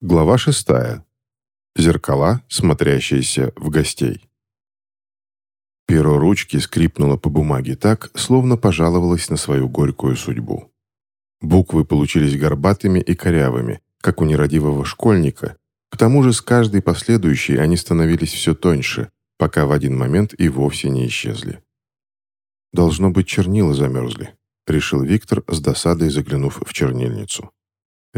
Глава шестая. Зеркала, смотрящиеся в гостей. Перо ручки скрипнуло по бумаге так, словно пожаловалось на свою горькую судьбу. Буквы получились горбатыми и корявыми, как у нерадивого школьника. К тому же с каждой последующей они становились все тоньше, пока в один момент и вовсе не исчезли. «Должно быть, чернила замерзли», — решил Виктор, с досадой заглянув в чернильницу.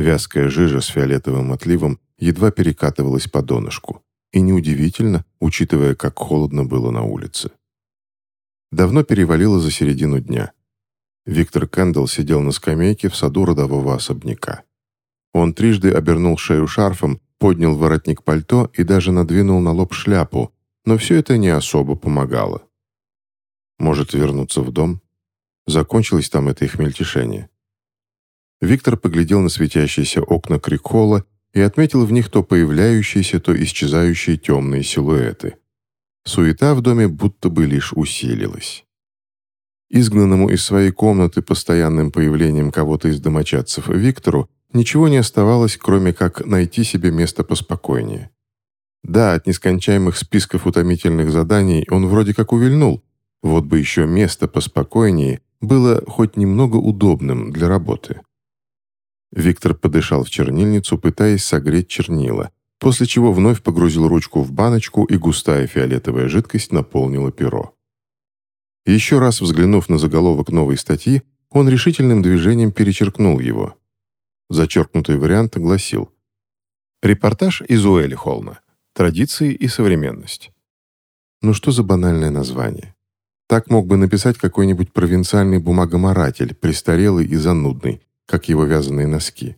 Вязкая жижа с фиолетовым отливом едва перекатывалась по донышку. И неудивительно, учитывая, как холодно было на улице. Давно перевалило за середину дня. Виктор Кэндалл сидел на скамейке в саду родового особняка. Он трижды обернул шею шарфом, поднял воротник пальто и даже надвинул на лоб шляпу, но все это не особо помогало. Может, вернуться в дом? Закончилось там это их мельтешение. Виктор поглядел на светящиеся окна Крикхолла и отметил в них то появляющиеся, то исчезающие темные силуэты. Суета в доме будто бы лишь усилилась. Изгнанному из своей комнаты постоянным появлением кого-то из домочадцев Виктору ничего не оставалось, кроме как найти себе место поспокойнее. Да, от нескончаемых списков утомительных заданий он вроде как увильнул, вот бы еще место поспокойнее было хоть немного удобным для работы. Виктор подышал в чернильницу, пытаясь согреть чернила, после чего вновь погрузил ручку в баночку, и густая фиолетовая жидкость наполнила перо. Еще раз взглянув на заголовок новой статьи, он решительным движением перечеркнул его. Зачеркнутый вариант гласил «Репортаж из Уэлли Холна. Традиции и современность». Ну что за банальное название? Так мог бы написать какой-нибудь провинциальный бумагоморатель, престарелый и занудный, как его вязаные носки.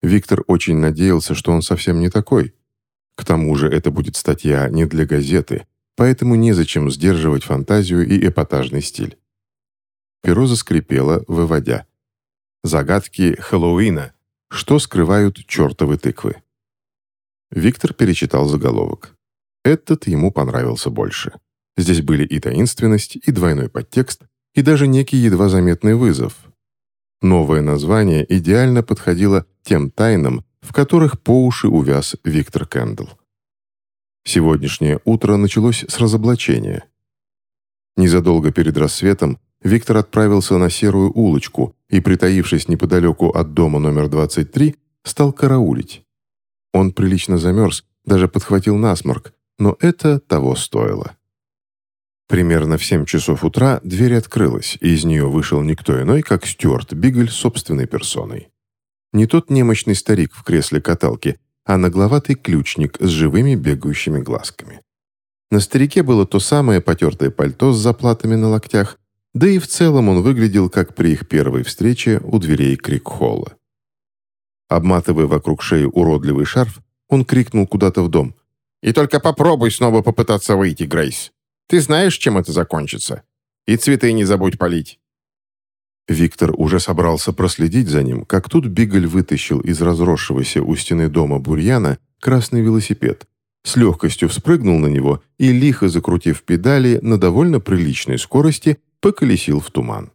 Виктор очень надеялся, что он совсем не такой. К тому же это будет статья не для газеты, поэтому незачем сдерживать фантазию и эпатажный стиль. Перо заскрипело, выводя. Загадки Хэллоуина. Что скрывают чертовы тыквы? Виктор перечитал заголовок. Этот ему понравился больше. Здесь были и таинственность, и двойной подтекст, и даже некий едва заметный вызов, Новое название идеально подходило тем тайнам, в которых по уши увяз Виктор Кэндл. Сегодняшнее утро началось с разоблачения. Незадолго перед рассветом Виктор отправился на серую улочку и, притаившись неподалеку от дома номер 23, стал караулить. Он прилично замерз, даже подхватил насморк, но это того стоило. Примерно в 7 часов утра дверь открылась, и из нее вышел никто иной, как Стюарт Бигль собственной персоной. Не тот немощный старик в кресле каталки, а нагловатый ключник с живыми бегающими глазками. На старике было то самое потертое пальто с заплатами на локтях, да и в целом он выглядел, как при их первой встрече у дверей Крикхолла. Обматывая вокруг шеи уродливый шарф, он крикнул куда-то в дом. «И только попробуй снова попытаться выйти, Грейс!» Ты знаешь, чем это закончится. И цветы не забудь полить». Виктор уже собрался проследить за ним, как тут Бигль вытащил из разросшегося у стены дома бурьяна красный велосипед, с легкостью вспрыгнул на него и, лихо закрутив педали, на довольно приличной скорости поколесил в туман.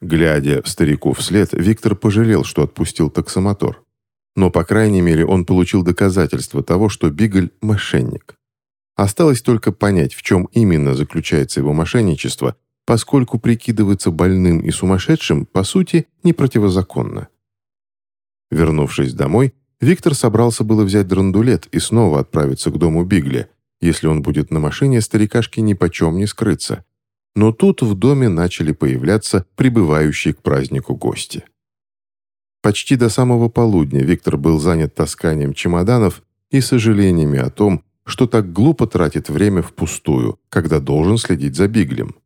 Глядя старику вслед, Виктор пожалел, что отпустил таксомотор. Но, по крайней мере, он получил доказательство того, что Бигль – мошенник. Осталось только понять, в чем именно заключается его мошенничество, поскольку прикидываться больным и сумасшедшим, по сути, не противозаконно. Вернувшись домой, Виктор собрался было взять драндулет и снова отправиться к дому Бигля. Если он будет на машине, старикашке ни почем не скрыться. Но тут в доме начали появляться прибывающие к празднику гости. Почти до самого полудня Виктор был занят тасканием чемоданов и сожалениями о том, что так глупо тратит время впустую, когда должен следить за Биглем.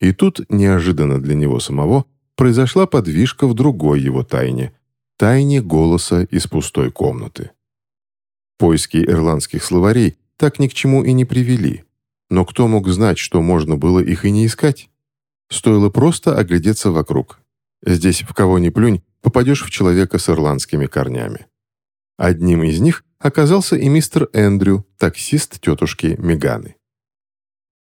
И тут, неожиданно для него самого, произошла подвижка в другой его тайне – тайне голоса из пустой комнаты. Поиски ирландских словарей так ни к чему и не привели, но кто мог знать, что можно было их и не искать? Стоило просто оглядеться вокруг. Здесь, в кого ни плюнь, попадешь в человека с ирландскими корнями. Одним из них оказался и мистер Эндрю, таксист тетушки Меганы.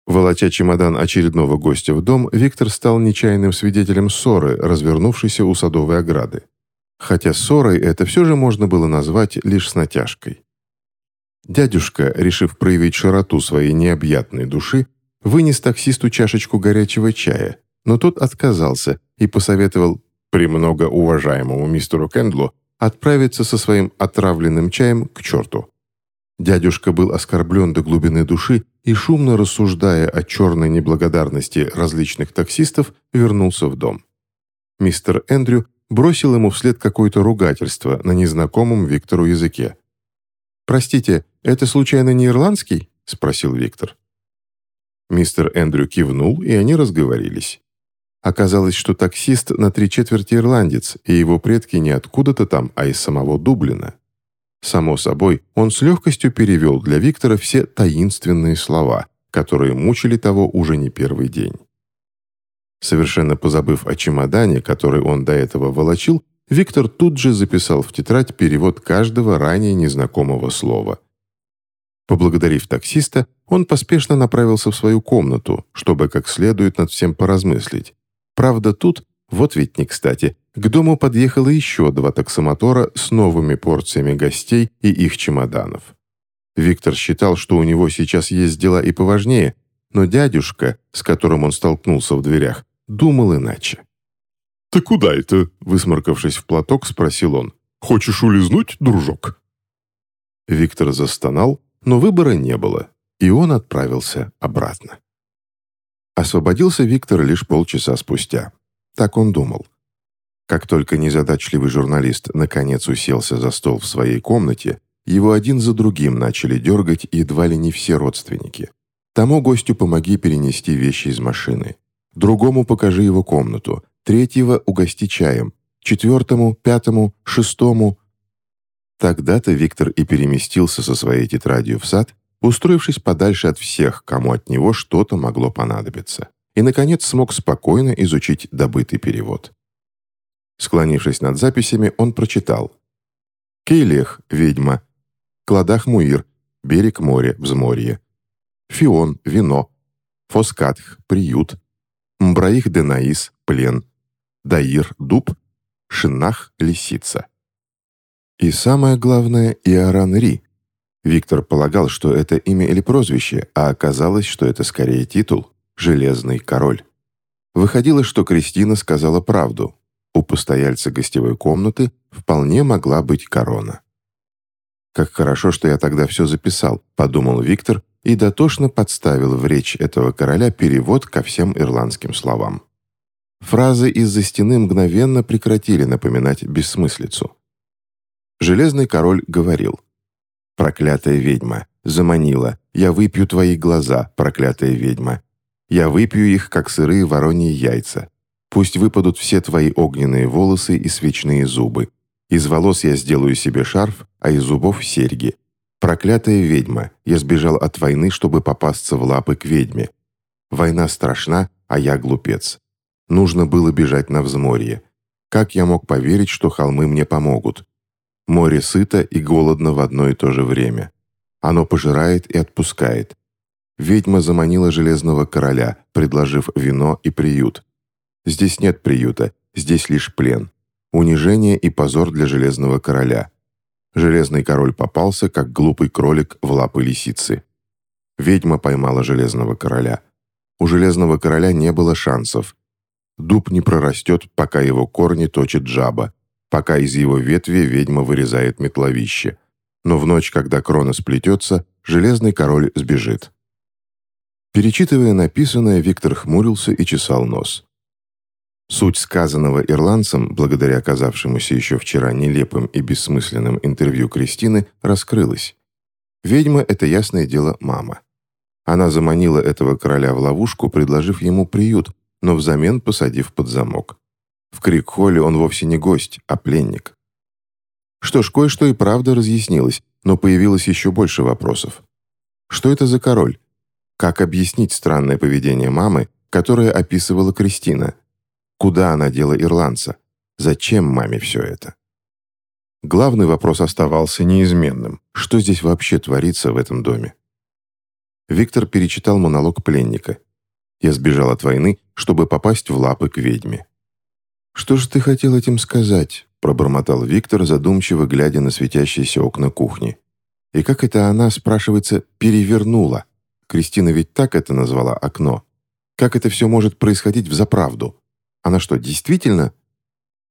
Волоча чемодан очередного гостя в дом, Виктор стал нечаянным свидетелем ссоры, развернувшейся у садовой ограды. хотя ссорой это все же можно было назвать лишь с натяжкой. Дядюшка, решив проявить широту своей необъятной души, вынес таксисту чашечку горячего чая, но тот отказался и посоветовал премного уважаемому мистеру Кендлу отправиться со своим отравленным чаем к черту. Дядюшка был оскорблен до глубины души и, шумно рассуждая о черной неблагодарности различных таксистов, вернулся в дом. Мистер Эндрю бросил ему вслед какое-то ругательство на незнакомом Виктору языке. «Простите, это случайно не ирландский?» – спросил Виктор. Мистер Эндрю кивнул, и они разговорились. Оказалось, что таксист на три четверти ирландец, и его предки не откуда-то там, а из самого Дублина. Само собой, он с легкостью перевел для Виктора все таинственные слова, которые мучили того уже не первый день. Совершенно позабыв о чемодане, который он до этого волочил, Виктор тут же записал в тетрадь перевод каждого ранее незнакомого слова. Поблагодарив таксиста, он поспешно направился в свою комнату, чтобы как следует над всем поразмыслить. Правда, тут, вот ведь не кстати, к дому подъехало еще два таксомотора с новыми порциями гостей и их чемоданов. Виктор считал, что у него сейчас есть дела и поважнее, но дядюшка, с которым он столкнулся в дверях, думал иначе. «Ты куда это?» – высморкавшись в платок, спросил он. «Хочешь улизнуть, дружок?» Виктор застонал, но выбора не было, и он отправился обратно. Освободился Виктор лишь полчаса спустя. Так он думал. Как только незадачливый журналист наконец уселся за стол в своей комнате, его один за другим начали дергать едва ли не все родственники. Тому гостю помоги перенести вещи из машины. Другому покажи его комнату. Третьего угости чаем. Четвертому, пятому, шестому. Тогда-то Виктор и переместился со своей тетрадью в сад устроившись подальше от всех, кому от него что-то могло понадобиться, и, наконец, смог спокойно изучить добытый перевод. Склонившись над записями, он прочитал. «Кейлех, ведьма», «Кладах Муир», «Берег моря, взморье», «Фион, вино», «Фоскатх, приют», «Мбраих Денаис, плен», «Даир, дуб», «Шинах, лисица». И самое главное, Иоран Ри, Виктор полагал, что это имя или прозвище, а оказалось, что это скорее титул «Железный король». Выходило, что Кристина сказала правду. У постояльца гостевой комнаты вполне могла быть корона. «Как хорошо, что я тогда все записал», — подумал Виктор и дотошно подставил в речь этого короля перевод ко всем ирландским словам. Фразы из-за стены мгновенно прекратили напоминать бессмыслицу. Железный король говорил — проклятая ведьма, заманила. Я выпью твои глаза, проклятая ведьма. Я выпью их, как сырые вороньи яйца. Пусть выпадут все твои огненные волосы и свечные зубы. Из волос я сделаю себе шарф, а из зубов — серьги. Проклятая ведьма, я сбежал от войны, чтобы попасться в лапы к ведьме. Война страшна, а я глупец. Нужно было бежать на взморье. Как я мог поверить, что холмы мне помогут? Море сыто и голодно в одно и то же время. Оно пожирает и отпускает. Ведьма заманила Железного Короля, предложив вино и приют. Здесь нет приюта, здесь лишь плен. Унижение и позор для Железного Короля. Железный Король попался, как глупый кролик в лапы лисицы. Ведьма поймала Железного Короля. У Железного Короля не было шансов. Дуб не прорастет, пока его корни точит жаба пока из его ветви ведьма вырезает метловище. Но в ночь, когда крона сплетется, железный король сбежит. Перечитывая написанное, Виктор хмурился и чесал нос. Суть сказанного ирландцем, благодаря оказавшемуся еще вчера нелепым и бессмысленным интервью Кристины, раскрылась. Ведьма — это ясное дело мама. Она заманила этого короля в ловушку, предложив ему приют, но взамен посадив под замок. В Крик-холле он вовсе не гость, а пленник. Что ж, кое-что и правда разъяснилось, но появилось еще больше вопросов. Что это за король? Как объяснить странное поведение мамы, которое описывала Кристина? Куда она дела ирландца? Зачем маме все это? Главный вопрос оставался неизменным. Что здесь вообще творится в этом доме? Виктор перечитал монолог пленника. «Я сбежал от войны, чтобы попасть в лапы к ведьме. «Что же ты хотел этим сказать?» пробормотал Виктор, задумчиво глядя на светящиеся окна кухни. И как это она, спрашивается, перевернула? Кристина ведь так это назвала окно. Как это все может происходить в заправду? Она что, действительно?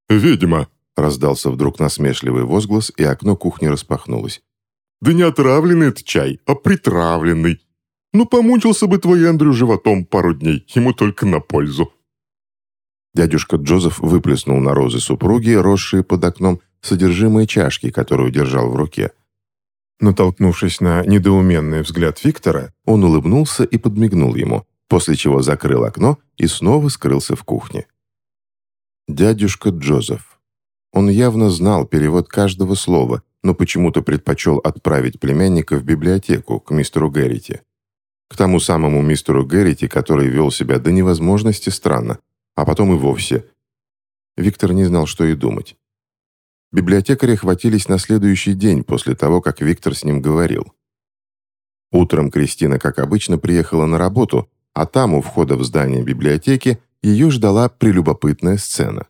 «Ведьма!» — раздался вдруг насмешливый возглас, и окно кухни распахнулось. «Да не отравленный это чай, а притравленный. Ну, помучился бы твой Эндрю животом пару дней, ему только на пользу». Дядюшка Джозеф выплеснул на розы супруги, росшие под окном, содержимое чашки, которую держал в руке. Натолкнувшись на недоуменный взгляд Виктора, он улыбнулся и подмигнул ему, после чего закрыл окно и снова скрылся в кухне. Дядюшка Джозеф. Он явно знал перевод каждого слова, но почему-то предпочел отправить племянника в библиотеку к мистеру Гэррити. К тому самому мистеру Гэррити, который вел себя до невозможности странно, а потом и вовсе. Виктор не знал, что и думать. Библиотекаря хватились на следующий день после того, как Виктор с ним говорил. Утром Кристина, как обычно, приехала на работу, а там, у входа в здание библиотеки, ее ждала прелюбопытная сцена.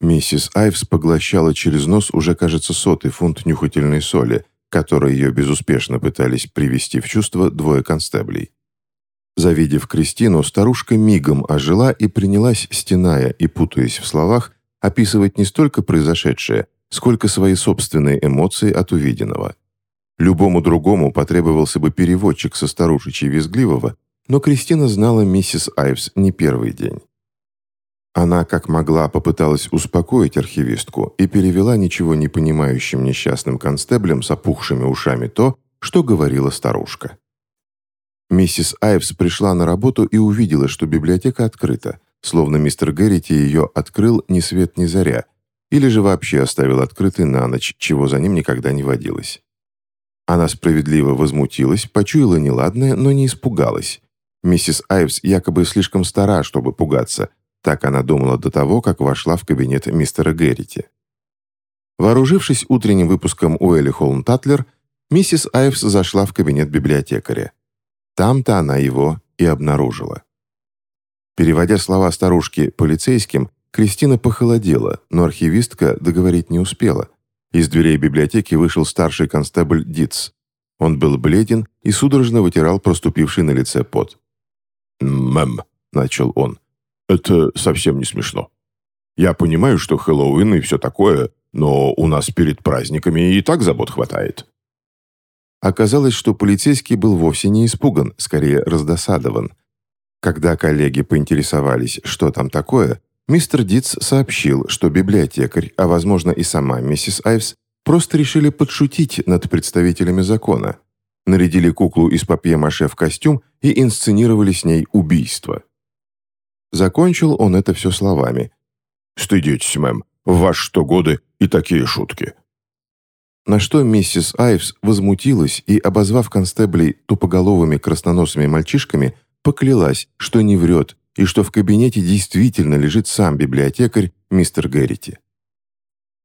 Миссис Айвс поглощала через нос уже, кажется, сотый фунт нюхательной соли, которой ее безуспешно пытались привести в чувство двое констеблей. Завидев Кристину, старушка мигом ожила и принялась, стеная и путаясь в словах, описывать не столько произошедшее, сколько свои собственные эмоции от увиденного. Любому другому потребовался бы переводчик со старушечьей визгливого, но Кристина знала миссис Айвс не первый день. Она, как могла, попыталась успокоить архивистку и перевела ничего не понимающим несчастным констеблем с опухшими ушами то, что говорила старушка. Миссис Айвс пришла на работу и увидела, что библиотека открыта, словно мистер Гэррити ее открыл ни свет ни заря, или же вообще оставил открытой на ночь, чего за ним никогда не водилось. Она справедливо возмутилась, почуяла неладное, но не испугалась. Миссис Айвс якобы слишком стара, чтобы пугаться, так она думала до того, как вошла в кабинет мистера Гэррити. Вооружившись утренним выпуском Уэлли Холм Татлер, миссис Айвс зашла в кабинет библиотекаря. Там-то она его и обнаружила. Переводя слова старушки полицейским, Кристина похолодела, но архивистка договорить не успела. Из дверей библиотеки вышел старший констебль Дитс. Он был бледен и судорожно вытирал проступивший на лице пот. «Мэм», — начал он, — «это совсем не смешно. Я понимаю, что Хэллоуин и все такое, но у нас перед праздниками и так забот хватает. Оказалось, что полицейский был вовсе не испуган, скорее раздосадован. Когда коллеги поинтересовались, что там такое, мистер Дитс сообщил, что библиотекарь, а возможно и сама миссис Айвс, просто решили подшутить над представителями закона. Нарядили куклу из папье-маше в костюм и инсценировали с ней убийство. Закончил он это все словами. «Стыдитесь, мэм, в ваши что годы и такие шутки. На что миссис Айвс возмутилась и, обозвав констеблей тупоголовыми красноносыми мальчишками, поклялась, что не врет и что в кабинете действительно лежит сам библиотекарь мистер Гэррити.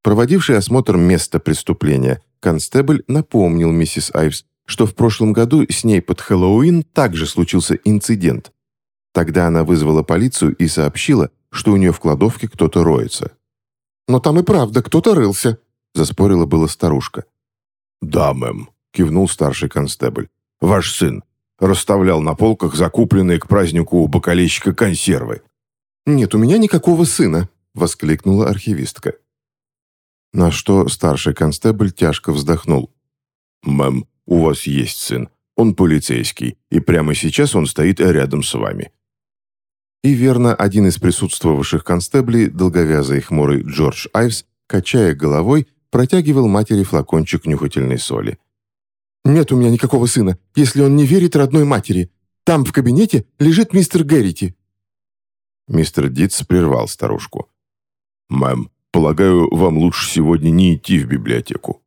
Проводивший осмотр места преступления, констебль напомнил миссис Айвс, что в прошлом году с ней под Хэллоуин также случился инцидент. Тогда она вызвала полицию и сообщила, что у нее в кладовке кто-то роется. «Но там и правда кто-то рылся», Заспорила была старушка. «Да, мэм», — кивнул старший констебль. «Ваш сын расставлял на полках закупленные к празднику у бокалейщика консервы». «Нет у меня никакого сына», — воскликнула архивистка. На что старший констебль тяжко вздохнул. «Мэм, у вас есть сын. Он полицейский, и прямо сейчас он стоит рядом с вами». И верно, один из присутствовавших констеблей, долговязый и хмурый Джордж Айвс, качая головой, протягивал матери флакончик нюхательной соли. «Нет у меня никакого сына, если он не верит родной матери. Там, в кабинете, лежит мистер Гэррити». Мистер Дитс прервал старушку. «Мэм, полагаю, вам лучше сегодня не идти в библиотеку.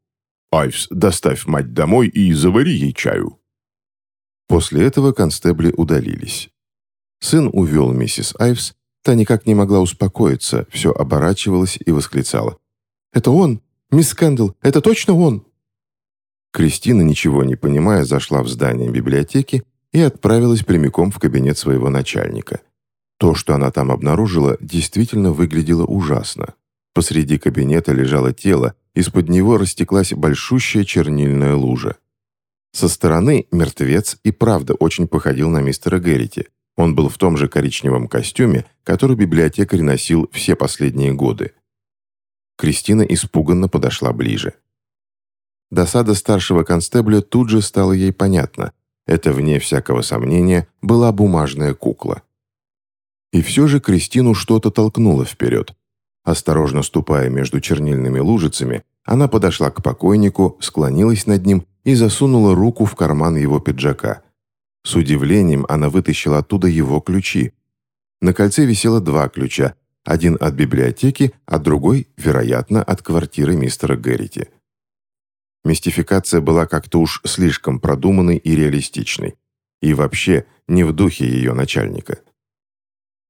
Айвс, доставь мать домой и завари ей чаю». После этого констебли удалились. Сын увел миссис Айвс, та никак не могла успокоиться, все оборачивалась и восклицала. «Это он! «Мисс Кэндл, это точно он?» Кристина, ничего не понимая, зашла в здание библиотеки и отправилась прямиком в кабинет своего начальника. То, что она там обнаружила, действительно выглядело ужасно. Посреди кабинета лежало тело, из-под него растеклась большущая чернильная лужа. Со стороны мертвец и правда очень походил на мистера Геррити. Он был в том же коричневом костюме, который библиотекарь носил все последние годы. Кристина испуганно подошла ближе. Досада старшего констебля тут же стала ей понятна. Это, вне всякого сомнения, была бумажная кукла. И все же Кристину что-то толкнуло вперед. Осторожно ступая между чернильными лужицами, она подошла к покойнику, склонилась над ним и засунула руку в карман его пиджака. С удивлением она вытащила оттуда его ключи. На кольце висело два ключа, один от библиотеки, а другой, вероятно, от квартиры мистера Гэррити. Мистификация была как-то уж слишком продуманной и реалистичной. И вообще не в духе ее начальника.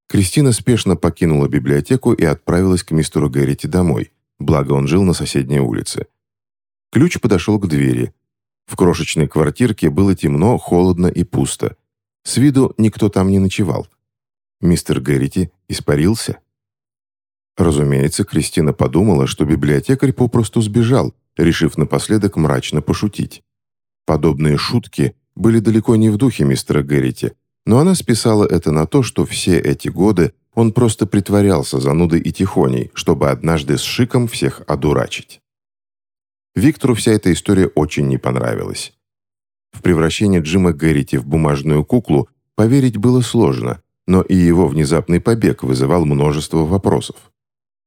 Кристина спешно покинула библиотеку и отправилась к мистеру Гэррити домой, благо он жил на соседней улице. Ключ подошел к двери. В крошечной квартирке было темно, холодно и пусто. С виду никто там не ночевал. Мистер Гэррити испарился. Разумеется, Кристина подумала, что библиотекарь попросту сбежал, решив напоследок мрачно пошутить. Подобные шутки были далеко не в духе мистера Гэррити, но она списала это на то, что все эти годы он просто притворялся занудой и тихоней, чтобы однажды с шиком всех одурачить. Виктору вся эта история очень не понравилась. В превращение Джима Гэррити в бумажную куклу поверить было сложно, но и его внезапный побег вызывал множество вопросов.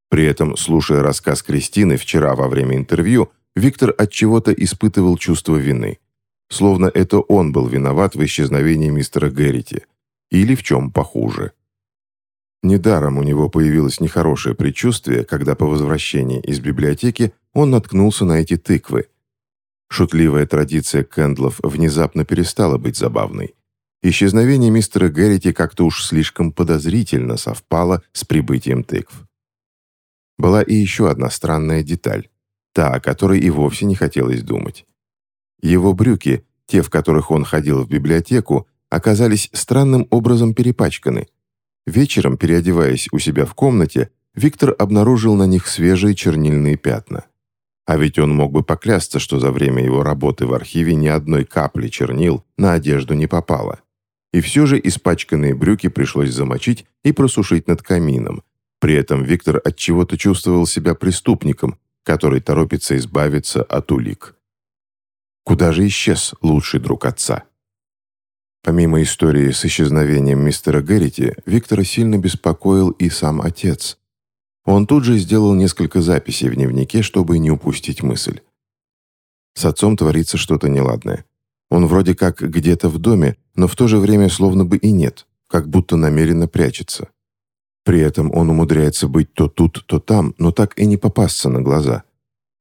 При этом, слушая рассказ Кристины вчера во время интервью, Виктор от чего-то испытывал чувство вины. Словно это он был виноват в исчезновении мистера Гэррити. Или в чем похуже. Недаром у него появилось нехорошее предчувствие, когда по возвращении из библиотеки он наткнулся на эти тыквы. Шутливая традиция Кэндлов внезапно перестала быть забавной. Исчезновение мистера Гэррити как-то уж слишком подозрительно совпало с прибытием тыкв. Была и еще одна странная деталь, та, о которой и вовсе не хотелось думать. Его брюки, те, в которых он ходил в библиотеку, оказались странным образом перепачканы. Вечером, переодеваясь у себя в комнате, Виктор обнаружил на них свежие чернильные пятна. А ведь он мог бы поклясться, что за время его работы в архиве ни одной капли чернил на одежду не попало. И все же испачканные брюки пришлось замочить и просушить над камином, при этом Виктор отчего-то чувствовал себя преступником, который торопится избавиться от улик. Куда же исчез лучший друг отца? Помимо истории с исчезновением мистера Гэррити, Виктора сильно беспокоил и сам отец. Он тут же сделал несколько записей в дневнике, чтобы не упустить мысль. С отцом творится что-то неладное. Он вроде как где-то в доме, но в то же время словно бы и нет, как будто намеренно прячется. При этом он умудряется быть то тут, то там, но так и не попасться на глаза.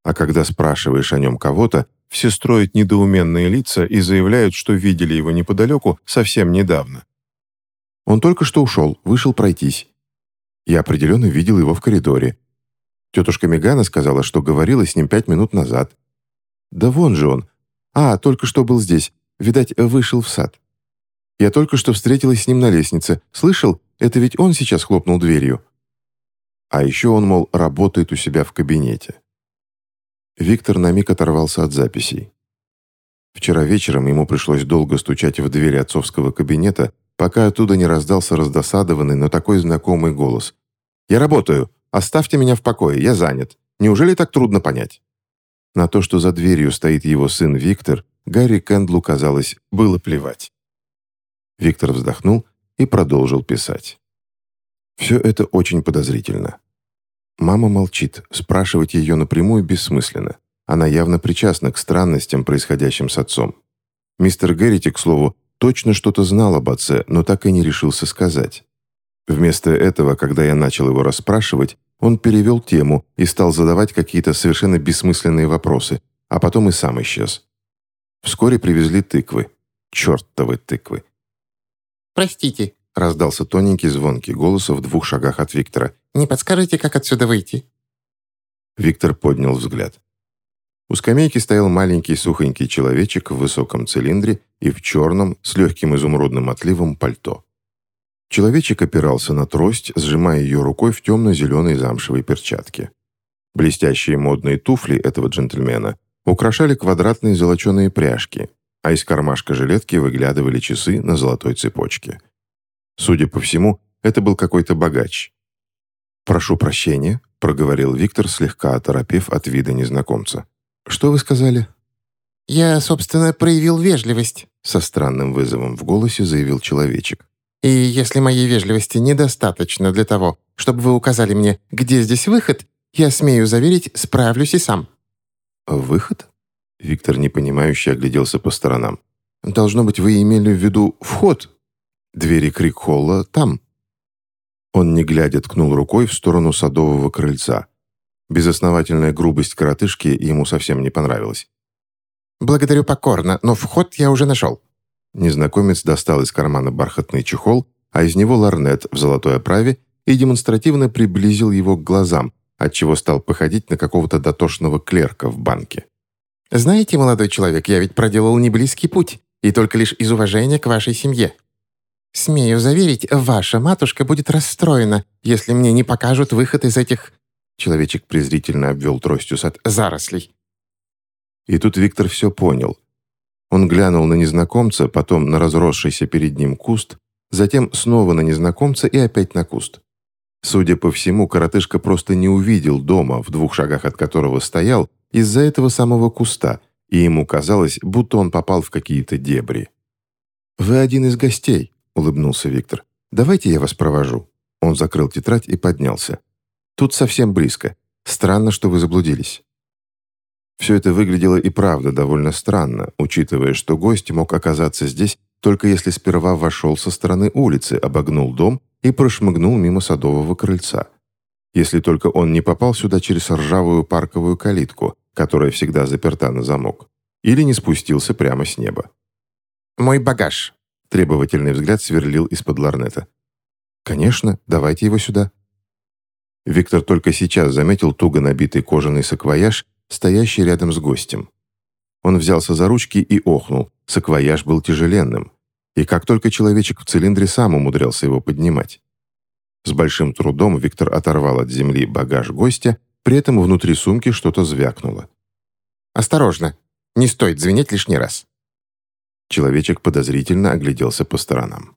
А когда спрашиваешь о нем кого-то, все строят недоуменные лица и заявляют, что видели его неподалеку совсем недавно. Он только что ушел, вышел пройтись. Я определенно видел его в коридоре. Тетушка Мегана сказала, что говорила с ним пять минут назад. Да вон же он. А, только что был здесь. Видать, вышел в сад. Я только что встретилась с ним на лестнице. Слышал, это ведь он сейчас хлопнул дверью. А еще он, мол, работает у себя в кабинете. Виктор на миг оторвался от записей. Вчера вечером ему пришлось долго стучать в дверь отцовского кабинета, пока оттуда не раздался раздосадованный, но такой знакомый голос. «Я работаю! Оставьте меня в покое, я занят. Неужели так трудно понять?» На то, что за дверью стоит его сын Виктор, Гарри Кэндлу, казалось, было плевать. Виктор вздохнул и продолжил писать. Все это очень подозрительно. Мама молчит, спрашивать ее напрямую бессмысленно. Она явно причастна к странностям, происходящим с отцом. Мистер Геррити, к слову, точно что-то знал об отце, но так и не решился сказать. Вместо этого, когда я начал его расспрашивать, он перевел тему и стал задавать какие-то совершенно бессмысленные вопросы, а потом и сам исчез. Вскоре привезли тыквы. Чертовы тыквы. «Простите», — раздался тоненький звонкий голос в двух шагах от Виктора. «Не подскажете, как отсюда выйти?» Виктор поднял взгляд. У скамейки стоял маленький сухонький человечек в высоком цилиндре и в черном, с легким изумрудным отливом пальто. Человечек опирался на трость, сжимая ее рукой в темно-зеленой замшевой перчатке. Блестящие модные туфли этого джентльмена украшали квадратные золоченые пряжки, а из кармашка жилетки выглядывали часы на золотой цепочке. Судя по всему, это был какой-то богач. «Прошу прощения», — проговорил Виктор, слегка оторопев от вида незнакомца. «Что вы сказали?» «Я, собственно, проявил вежливость», — со странным вызовом в голосе заявил человечек. «И если моей вежливости недостаточно для того, чтобы вы указали мне, где здесь выход, я смею заверить, справлюсь и сам». «Выход?» Виктор непонимающе огляделся по сторонам. «Должно быть, вы имели в виду вход. Двери Крикхолла там». Он, не глядя, ткнул рукой в сторону садового крыльца. Безосновательная грубость коротышки ему совсем не понравилась. «Благодарю покорно, но вход я уже нашел». Незнакомец достал из кармана бархатный чехол, а из него ларнет в золотой оправе и демонстративно приблизил его к глазам, отчего стал походить на какого-то дотошного клерка в банке. «Знаете, молодой человек, я ведь проделал неблизкий путь, и только лишь из уважения к вашей семье. Смею заверить, ваша матушка будет расстроена, если мне не покажут выход из этих...» Человечек презрительно обвел тростью сад зарослей. И тут Виктор все понял. Он глянул на незнакомца, потом на разросшийся перед ним куст, затем снова на незнакомца и опять на куст. Судя по всему, коротышка просто не увидел дома, в двух шагах от которого стоял, из-за этого самого куста, и ему казалось, будто он попал в какие-то дебри. «Вы один из гостей», — улыбнулся Виктор. «Давайте я вас провожу». Он закрыл тетрадь и поднялся. «Тут совсем близко. Странно, что вы заблудились». Все это выглядело и правда довольно странно, учитывая, что гость мог оказаться здесь только если сперва вошел со стороны улицы, обогнул дом и прошмыгнул мимо садового крыльца. Если только он не попал сюда через ржавую парковую калитку, которая всегда заперта на замок, или не спустился прямо с неба. «Мой багаж», — требовательный взгляд сверлил из-под ларнета. «Конечно, давайте его сюда». Виктор только сейчас заметил туго набитый кожаный саквояж, стоящий рядом с гостем. Он взялся за ручки и охнул. Саквояж был тяжеленным и как только человечек в цилиндре сам умудрялся его поднимать. С большим трудом Виктор оторвал от земли багаж гостя, при этом внутри сумки что-то звякнуло. «Осторожно! Не стоит звенеть лишний раз!» Человечек подозрительно огляделся по сторонам.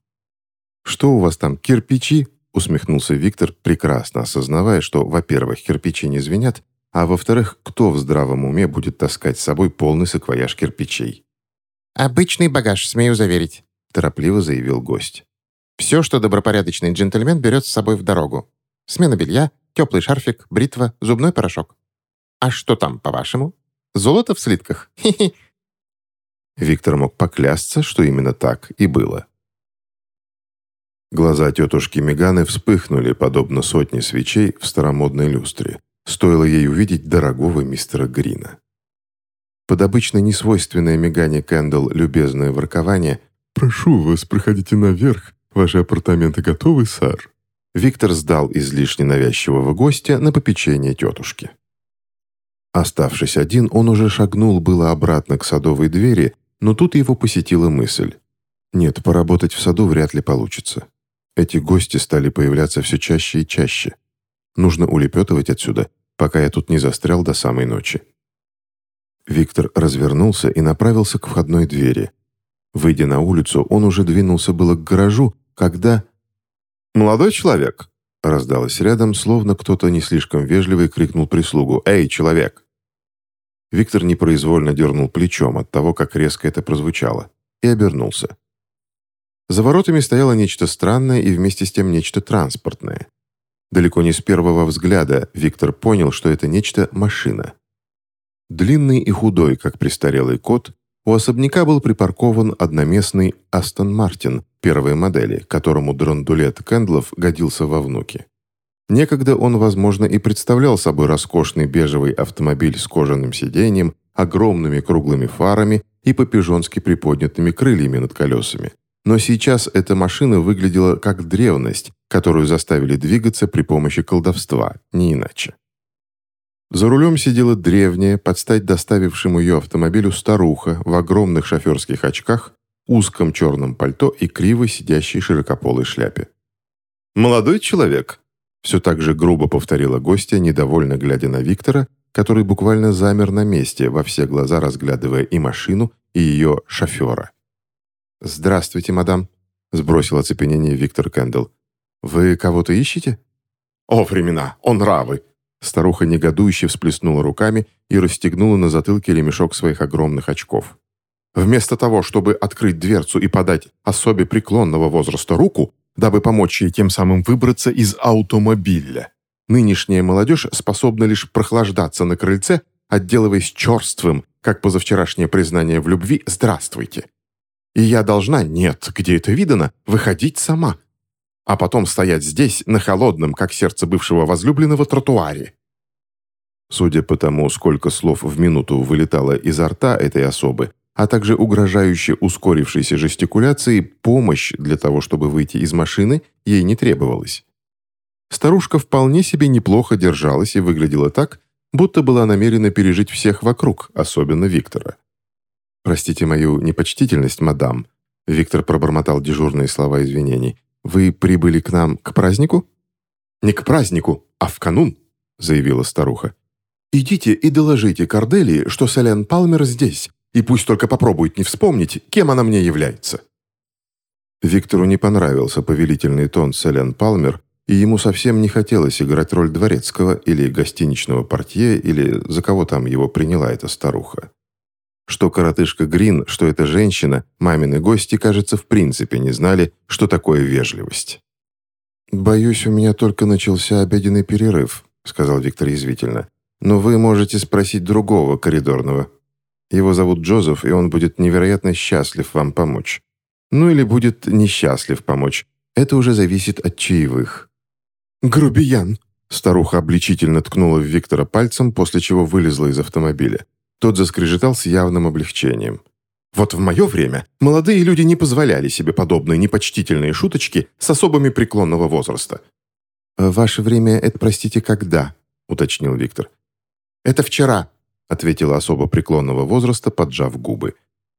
«Что у вас там, кирпичи?» — усмехнулся Виктор, прекрасно осознавая, что, во-первых, кирпичи не звенят, а во-вторых, кто в здравом уме будет таскать с собой полный саквояж кирпичей? «Обычный багаж, смею заверить торопливо заявил гость. «Все, что добропорядочный джентльмен берет с собой в дорогу. Смена белья, теплый шарфик, бритва, зубной порошок. А что там, по-вашему? Золото в слитках? Хи-хи!» Виктор мог поклясться, что именно так и было. Глаза тетушки Меганы вспыхнули, подобно сотне свечей в старомодной люстре. Стоило ей увидеть дорогого мистера Грина. Под обычно несвойственное мигание Кэндалл любезное воркование «Прошу вас, проходите наверх. Ваши апартаменты готовы, сэр?» Виктор сдал излишне навязчивого гостя на попечение тетушки. Оставшись один, он уже шагнул было обратно к садовой двери, но тут его посетила мысль. Нет, поработать в саду вряд ли получится. Эти гости стали появляться все чаще и чаще. Нужно улепетывать отсюда, пока я тут не застрял до самой ночи. Виктор развернулся и направился к входной двери – Выйдя на улицу, он уже двинулся было к гаражу, когда... «Молодой человек!» раздалось рядом, словно кто-то не слишком вежливый крикнул прислугу «Эй, человек!». Виктор непроизвольно дернул плечом от того, как резко это прозвучало, и обернулся. За воротами стояло нечто странное и вместе с тем нечто транспортное. Далеко не с первого взгляда Виктор понял, что это нечто машина. Длинный и худой, как престарелый кот, у особняка был припаркован одноместный Астон Мартин первой модели, которому драндулет Кэндлов годился во внуки. Некогда он, возможно, и представлял собой роскошный бежевый автомобиль с кожаным сиденьем, огромными круглыми фарами и по-пижонски приподнятыми крыльями над колесами. Но сейчас эта машина выглядела как древность, которую заставили двигаться при помощи колдовства, не иначе. За рулем сидела древняя, под стать доставившему ее автомобилю старуха в огромных шоферских очках, узком черном пальто и криво сидящей широкополой шляпе. «Молодой человек!» Все так же грубо повторила гостья, недовольно глядя на Виктора, который буквально замер на месте, во все глаза разглядывая и машину, и ее шофера. «Здравствуйте, мадам», — сбросил оцепенение Виктор Кэндл. «Вы кого-то ищете?» «О, времена! О, нравы!» Старуха негодующе всплеснула руками и расстегнула на затылке ремешок своих огромных очков. Вместо того, чтобы открыть дверцу и подать особе преклонного возраста руку, дабы помочь ей тем самым выбраться из автомобиля, нынешняя молодежь способна лишь прохлаждаться на крыльце, отделываясь черствым, как позавчерашнее признание в любви «Здравствуйте». И я должна, нет, где это видано, выходить сама, а потом стоять здесь, на холодном, как сердце бывшего возлюбленного, тротуаре. Судя по тому, сколько слов в минуту вылетало изо рта этой особы, а также угрожающе ускорившейся жестикуляции, помощь для того, чтобы выйти из машины, ей не требовалась. Старушка вполне себе неплохо держалась и выглядела так, будто была намерена пережить всех вокруг, особенно Виктора. «Простите мою непочтительность, мадам», Виктор пробормотал дежурные слова извинений. «Вы прибыли к нам к празднику?» «Не к празднику, а в канун», — заявила старуха. «Идите и доложите Корделии, что Селен Палмер здесь, и пусть только попробует не вспомнить, кем она мне является». Виктору не понравился повелительный тон Селен Палмер, и ему совсем не хотелось играть роль дворецкого или гостиничного портье, или за кого там его приняла эта старуха. Что коротышка Грин, что эта женщина, мамины гости, кажется, в принципе не знали, что такое вежливость. «Боюсь, у меня только начался обеденный перерыв», — сказал Виктор язвительно. «Но вы можете спросить другого коридорного. Его зовут Джозеф, и он будет невероятно счастлив вам помочь. Ну или будет несчастлив помочь. Это уже зависит от чаевых». «Грубиян!» Старуха обличительно ткнула в Виктора пальцем, после чего вылезла из автомобиля. Тот заскрежетал с явным облегчением. «Вот в мое время молодые люди не позволяли себе подобные непочтительные шуточки с особами преклонного возраста». «Ваше время — это, простите, когда?» — уточнил Виктор. «Это вчера», — ответила особа преклонного возраста, поджав губы.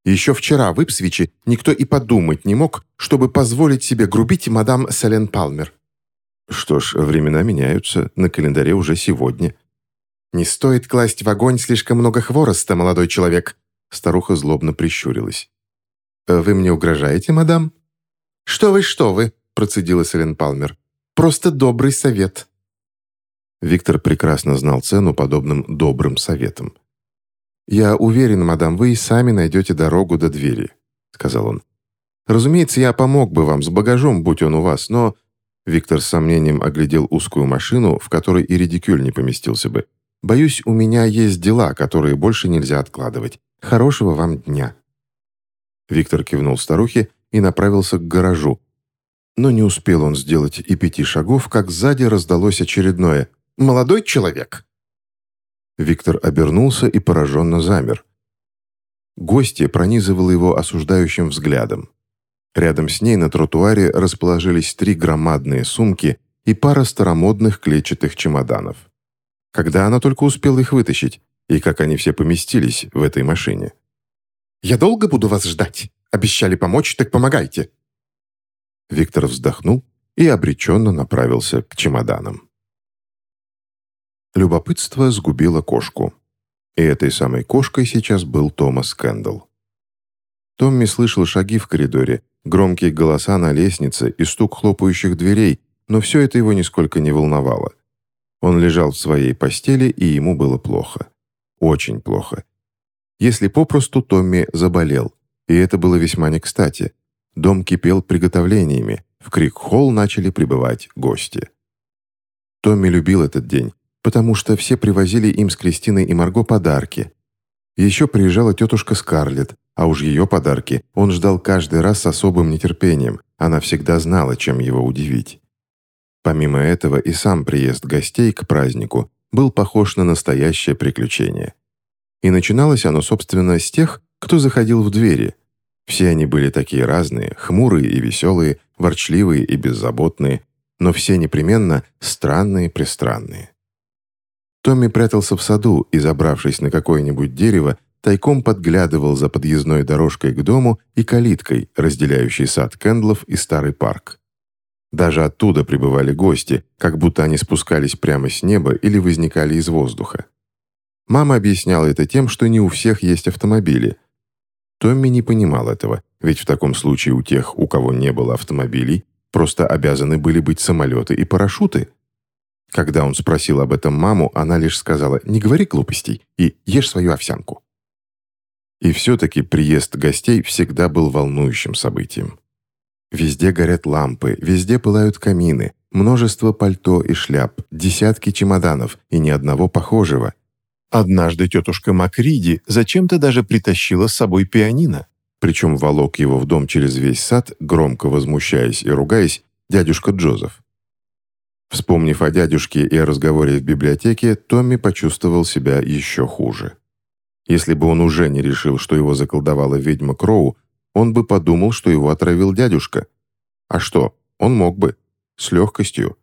«Еще вчера в Ипсвиче никто и подумать не мог, чтобы позволить себе грубить мадам Селен Палмер». «Что ж, времена меняются, на календаре уже сегодня», «Не стоит класть в огонь слишком много хвороста, молодой человек», старуха злобно прищурилась. «Э, «Вы мне угрожаете, мадам?» «Что вы, что вы», процедила Селен Палмер. «Просто добрый совет». Виктор прекрасно знал цену подобным добрым советам. «Я уверен, мадам, вы и сами найдете дорогу до двери», — сказал он. «Разумеется, я помог бы вам с багажом, будь он у вас, но...» Виктор с сомнением оглядел узкую машину, в которой и редикюль не поместился бы. Боюсь, у меня есть дела, которые больше нельзя откладывать. Хорошего вам дня». Виктор кивнул старухе и направился к гаражу. Но не успел он сделать и пяти шагов, как сзади раздалось очередное «Молодой человек!». Виктор обернулся и пораженно замер. Гостья пронизывала его осуждающим взглядом. Рядом с ней на тротуаре расположились три громадные сумки и пара старомодных клетчатых чемоданов. Когда она только успела их вытащить, и как они все поместились в этой машине. «Я долго буду вас ждать? Обещали помочь, так помогайте!» Виктор вздохнул и обреченно направился к чемоданам. Любопытство сгубило кошку. И этой самой кошкой сейчас был Томас Кэндалл. Томми слышал шаги в коридоре, громкие голоса на лестнице и стук хлопающих дверей, но все это его нисколько не волновало. Он лежал в своей постели, и ему было плохо. Очень плохо. Если попросту, Томми заболел. И это было весьма не кстати. Дом кипел приготовлениями. В Крик-холл начали прибывать гости. Томми любил этот день, потому что все привозили им с Кристиной и Марго подарки. Еще приезжала тетушка Скарлетт, а уж ее подарки он ждал каждый раз с особым нетерпением. Она всегда знала, чем его удивить. Помимо этого и сам приезд гостей к празднику был похож на настоящее приключение. И начиналось оно, собственно, с тех, кто заходил в двери. Все они были такие разные, хмурые и веселые, ворчливые и беззаботные, но все непременно странные-престранные. Томми прятался в саду и, забравшись на какое-нибудь дерево, тайком подглядывал за подъездной дорожкой к дому и калиткой, разделяющей сад Кэндлов и старый парк. Даже оттуда прибывали гости, как будто они спускались прямо с неба или возникали из воздуха. Мама объясняла это тем, что не у всех есть автомобили. Томми не понимал этого, ведь в таком случае у тех, у кого не было автомобилей, просто обязаны были быть самолеты и парашюты. Когда он спросил об этом маму, она лишь сказала «не говори глупостей и ешь свою овсянку». И все-таки приезд гостей всегда был волнующим событием. Везде горят лампы, везде пылают камины, множество пальто и шляп, десятки чемоданов и ни одного похожего. Однажды тетушка Макриди зачем-то даже притащила с собой пианино. Причем волок его в дом через весь сад, громко возмущаясь и ругаясь, дядюшка Джозеф. Вспомнив о дядюшке и о разговоре в библиотеке, Томми почувствовал себя еще хуже. Если бы он уже не решил, что его заколдовала ведьма Кроу, он бы подумал, что его отравил дядюшка. А что, он мог бы. С легкостью.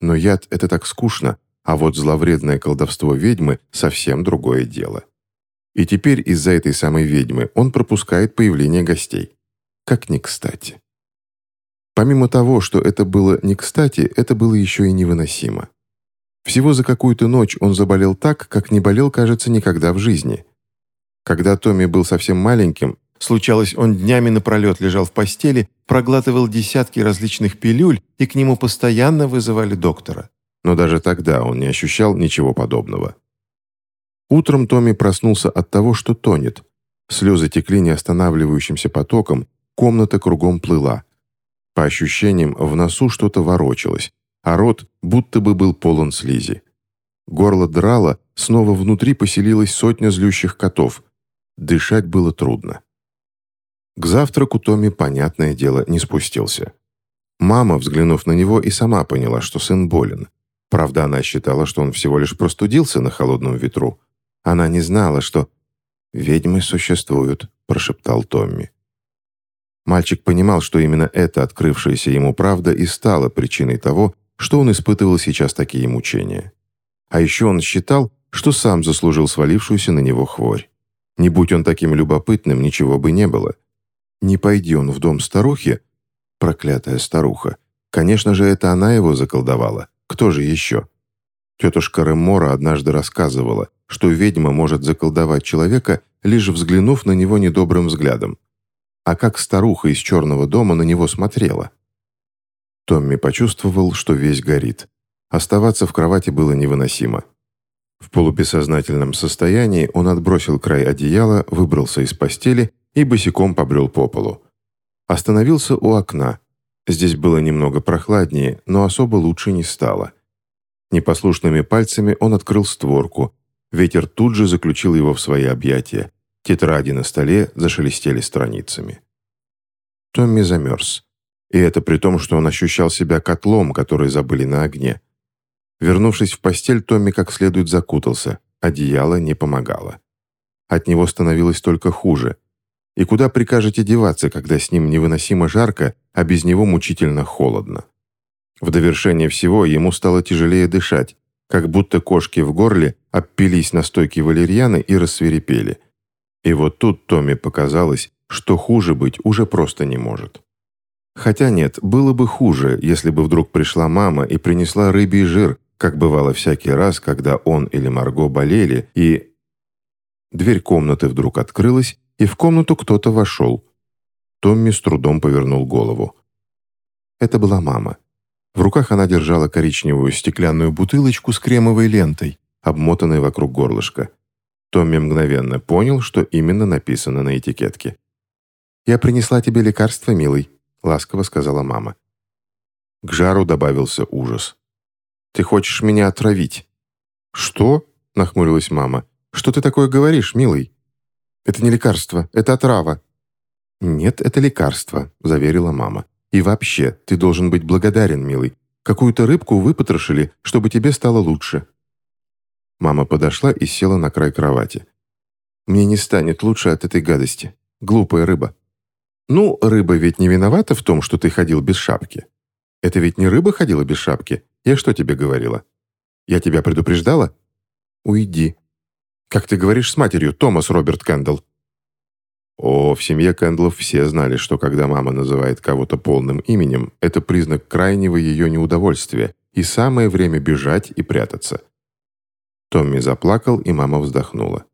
Но яд — это так скучно, а вот зловредное колдовство ведьмы — совсем другое дело. И теперь из-за этой самой ведьмы он пропускает появление гостей. Как ни кстати. Помимо того, что это было не кстати, это было еще и невыносимо. Всего за какую-то ночь он заболел так, как не болел, кажется, никогда в жизни. Когда Томми был совсем маленьким, Случалось, он днями напролет лежал в постели, проглатывал десятки различных пилюль, и к нему постоянно вызывали доктора. Но даже тогда он не ощущал ничего подобного. Утром Томми проснулся от того, что тонет. Слезы текли неостанавливающимся потоком, комната кругом плыла. По ощущениям, в носу что-то ворочалось, а рот будто бы был полон слизи. Горло драло, снова внутри поселилась сотня злющих котов. Дышать было трудно. К завтраку Томми, понятное дело, не спустился. Мама, взглянув на него, и сама поняла, что сын болен. Правда, она считала, что он всего лишь простудился на холодном ветру. Она не знала, что... «Ведьмы существуют», — прошептал Томми. Мальчик понимал, что именно эта открывшаяся ему правда и стала причиной того, что он испытывал сейчас такие мучения. А еще он считал, что сам заслужил свалившуюся на него хворь. Не будь он таким любопытным, ничего бы не было. Не пойди он в дом старухи, проклятая старуха, конечно же, это она его заколдовала. Кто же еще? Тетушка Ремора однажды рассказывала, что ведьма может заколдовать человека, лишь взглянув на него недобрым взглядом. А как старуха из черного дома на него смотрела? Томми почувствовал, что весь горит. Оставаться в кровати было невыносимо. В полубессознательном состоянии он отбросил край одеяла, выбрался из постели и босиком побрел по полу. Остановился у окна. Здесь было немного прохладнее, но особо лучше не стало. Непослушными пальцами он открыл створку. Ветер тут же заключил его в свои объятия. Тетради на столе зашелестели страницами. Томми замерз. И это при том, что он ощущал себя котлом, который забыли на огне. Вернувшись в постель, Томми как следует закутался. Одеяло не помогало. От него становилось только хуже. И куда прикажете деваться, когда с ним невыносимо жарко, а без него мучительно холодно? В довершение всего ему стало тяжелее дышать, как будто кошки в горле обпились на стойке валерьяны и рассверепели. И вот тут Томми показалось, что хуже быть уже просто не может. Хотя нет, было бы хуже, если бы вдруг пришла мама и принесла рыбий жир, как бывало всякий раз, когда он или Марго болели, и... Дверь комнаты вдруг открылась, и в комнату кто-то вошел. Томми с трудом повернул голову. Это была мама. В руках она держала коричневую стеклянную бутылочку с кремовой лентой, обмотанной вокруг горлышка. Томми мгновенно понял, что именно написано на этикетке. «Я принесла тебе лекарство, милый», — ласково сказала мама. К жару добавился ужас. «Ты хочешь меня отравить?» «Что?» — нахмурилась мама. «Что ты такое говоришь, милый?» Это не лекарство, это отрава». «Нет, это лекарство», — заверила мама. «И вообще, ты должен быть благодарен, милый. Какую-то рыбку выпотрошили, чтобы тебе стало лучше». Мама подошла и села на край кровати. «Мне не станет лучше от этой гадости. Глупая рыба». «Ну, рыба ведь не виновата в том, что ты ходил без шапки. Это ведь не рыба ходила без шапки. Я что тебе говорила? Я тебя предупреждала? Уйди, как ты говоришь с матерью, Томас Роберт Кэндалл?» «О, в семье Кэндлов все знали, что когда мама называет кого-то полным именем, это признак крайнего ее неудовольствия, и самое время бежать и прятаться. Томми заплакал, и мама вздохнула.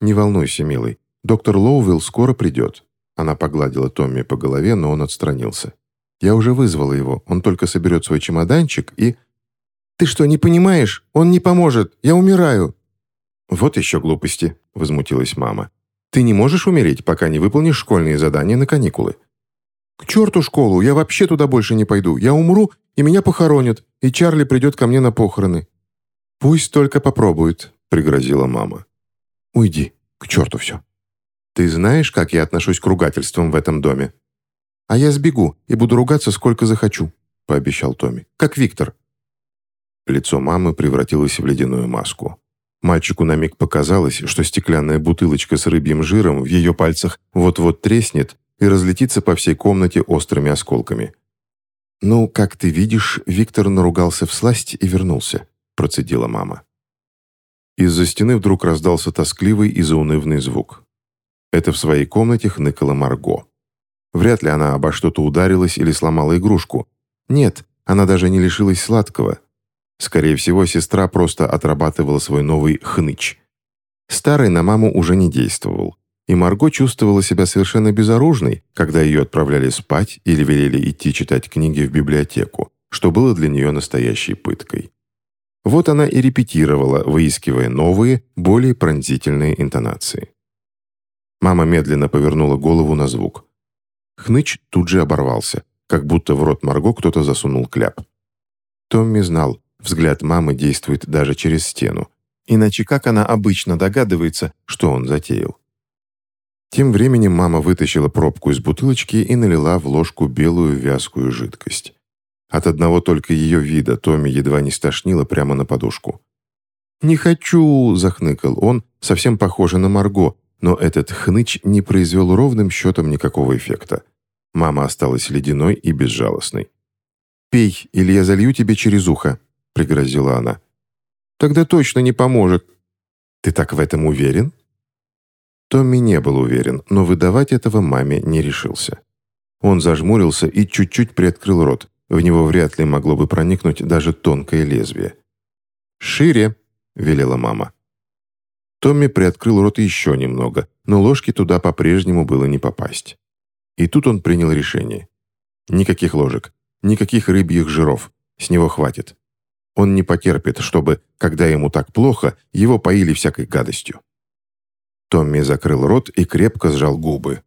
«Не волнуйся, милый, доктор Лоувилл скоро придет». Она погладила Томми по голове, но он отстранился. «Я уже вызвала его, он только соберет свой чемоданчик и...» «Ты что, не понимаешь? Он не поможет, я умираю!» «Вот еще глупости», — возмутилась мама. «Ты не можешь умереть, пока не выполнишь школьные задания на каникулы». «К черту школу, я вообще туда больше не пойду. Я умру, и меня похоронят, и Чарли придет ко мне на похороны». «Пусть только попробует», — пригрозила мама. «Уйди, к черту все». «Ты знаешь, как я отношусь к ругательствам в этом доме?» «А я сбегу и буду ругаться, сколько захочу», — пообещал Томми. «Как Виктор». Лицо мамы превратилось в ледяную маску. Мальчику на миг показалось, что стеклянная бутылочка с рыбьим жиром в ее пальцах вот-вот треснет и разлетится по всей комнате острыми осколками. «Ну, как ты видишь, Виктор наругался в сласть и вернулся», — процедила мама. Из-за стены вдруг раздался тоскливый и заунывный звук. Это в своей комнате хныкала Марго. Вряд ли она обо что-то ударилась или сломала игрушку. Нет, она даже не лишилась сладкого, Скорее всего, сестра просто отрабатывала свой новый хныч. Старый на маму уже не действовал, и Марго чувствовала себя совершенно безоружной, когда ее отправляли спать или велели идти читать книги в библиотеку, что было для нее настоящей пыткой. Вот она и репетировала, выискивая новые, более пронзительные интонации. Мама медленно повернула голову на звук. Хныч тут же оборвался, как будто в рот Марго кто-то засунул кляп. Томми знал, Взгляд мамы действует даже через стену. Иначе как она обычно догадывается, что он затеял? Тем временем мама вытащила пробку из бутылочки и налила в ложку белую вязкую жидкость. От одного только ее вида Томми едва не стошнило прямо на подушку. «Не хочу!» – захныкал он, совсем похоже на Марго, но этот хныч не произвел ровным счетом никакого эффекта. Мама осталась ледяной и безжалостной. «Пей, или я залью тебе через ухо», — пригрозила она. «Тогда точно не поможет». «Ты так в этом уверен?» Томми не был уверен, но выдавать этого маме не решился. Он зажмурился и чуть-чуть приоткрыл рот. В него вряд ли могло бы проникнуть даже тонкое лезвие. «Шире!» — велела мама. Томми приоткрыл рот еще немного, но ложки туда по-прежнему было не попасть. И тут он принял решение. Никаких ложек, никаких рыбьих жиров. С него хватит. Он не потерпит, чтобы, когда ему так плохо, его поили всякой гадостью. Томми закрыл рот и крепко сжал губы.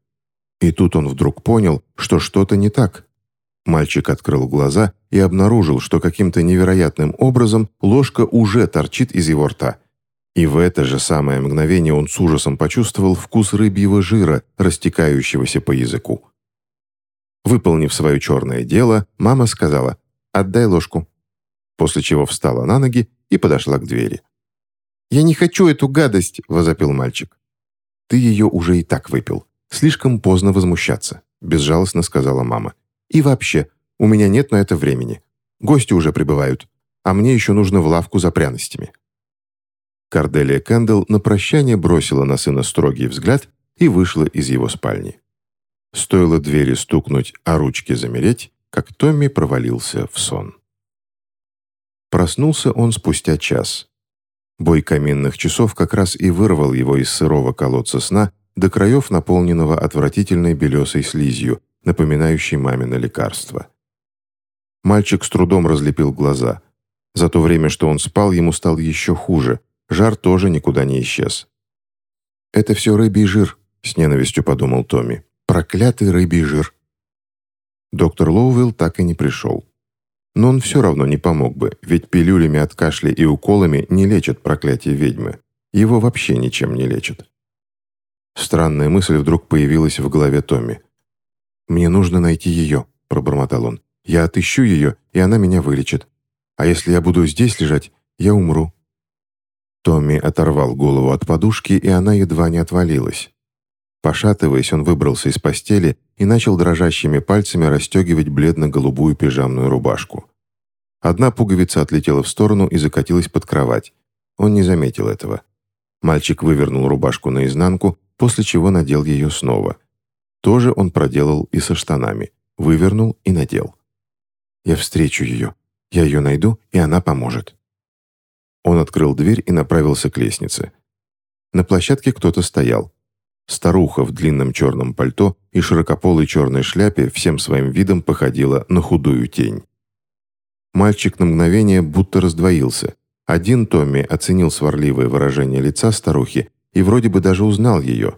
И тут он вдруг понял, что что-то не так. Мальчик открыл глаза и обнаружил, что каким-то невероятным образом ложка уже торчит из его рта. И в это же самое мгновение он с ужасом почувствовал вкус рыбьего жира, растекающегося по языку. Выполнив свое черное дело, мама сказала «Отдай ложку» после чего встала на ноги и подошла к двери. «Я не хочу эту гадость!» – возопил мальчик. «Ты ее уже и так выпил. Слишком поздно возмущаться», – безжалостно сказала мама. «И вообще, у меня нет на это времени. Гости уже прибывают, а мне еще нужно в лавку за пряностями». Карделия Кэндл на прощание бросила на сына строгий взгляд и вышла из его спальни. Стоило двери стукнуть, а ручки замереть, как Томми провалился в сон. Проснулся он спустя час. Бой каминных часов как раз и вырвал его из сырого колодца сна до краев наполненного отвратительной белесой слизью, напоминающей мамино лекарство. Мальчик с трудом разлепил глаза. За то время, что он спал, ему стало еще хуже. Жар тоже никуда не исчез. «Это все рыбий жир», — с ненавистью подумал Томми. «Проклятый рыбий жир». Доктор Лоуэлл так и не пришел. Но он все равно не помог бы, ведь пилюлями от кашля и уколами не лечат проклятие ведьмы. Его вообще ничем не лечат. Странная мысль вдруг появилась в голове Томми. «Мне нужно найти ее», — пробормотал он. «Я отыщу ее, и она меня вылечит. А если я буду здесь лежать, я умру». Томми оторвал голову от подушки, и она едва не отвалилась. Пошатываясь, он выбрался из постели и начал дрожащими пальцами расстегивать бледно-голубую пижамную рубашку. Одна пуговица отлетела в сторону и закатилась под кровать. Он не заметил этого. Мальчик вывернул рубашку наизнанку, после чего надел ее снова. То же он проделал и со штанами. Вывернул и надел. «Я встречу ее. Я ее найду, и она поможет». Он открыл дверь и направился к лестнице. На площадке кто-то стоял. Старуха в длинном черном пальто и широкополой черной шляпе всем своим видом походила на худую тень. Мальчик на мгновение будто раздвоился. Один Томми оценил сварливое выражение лица старухи и вроде бы даже узнал ее.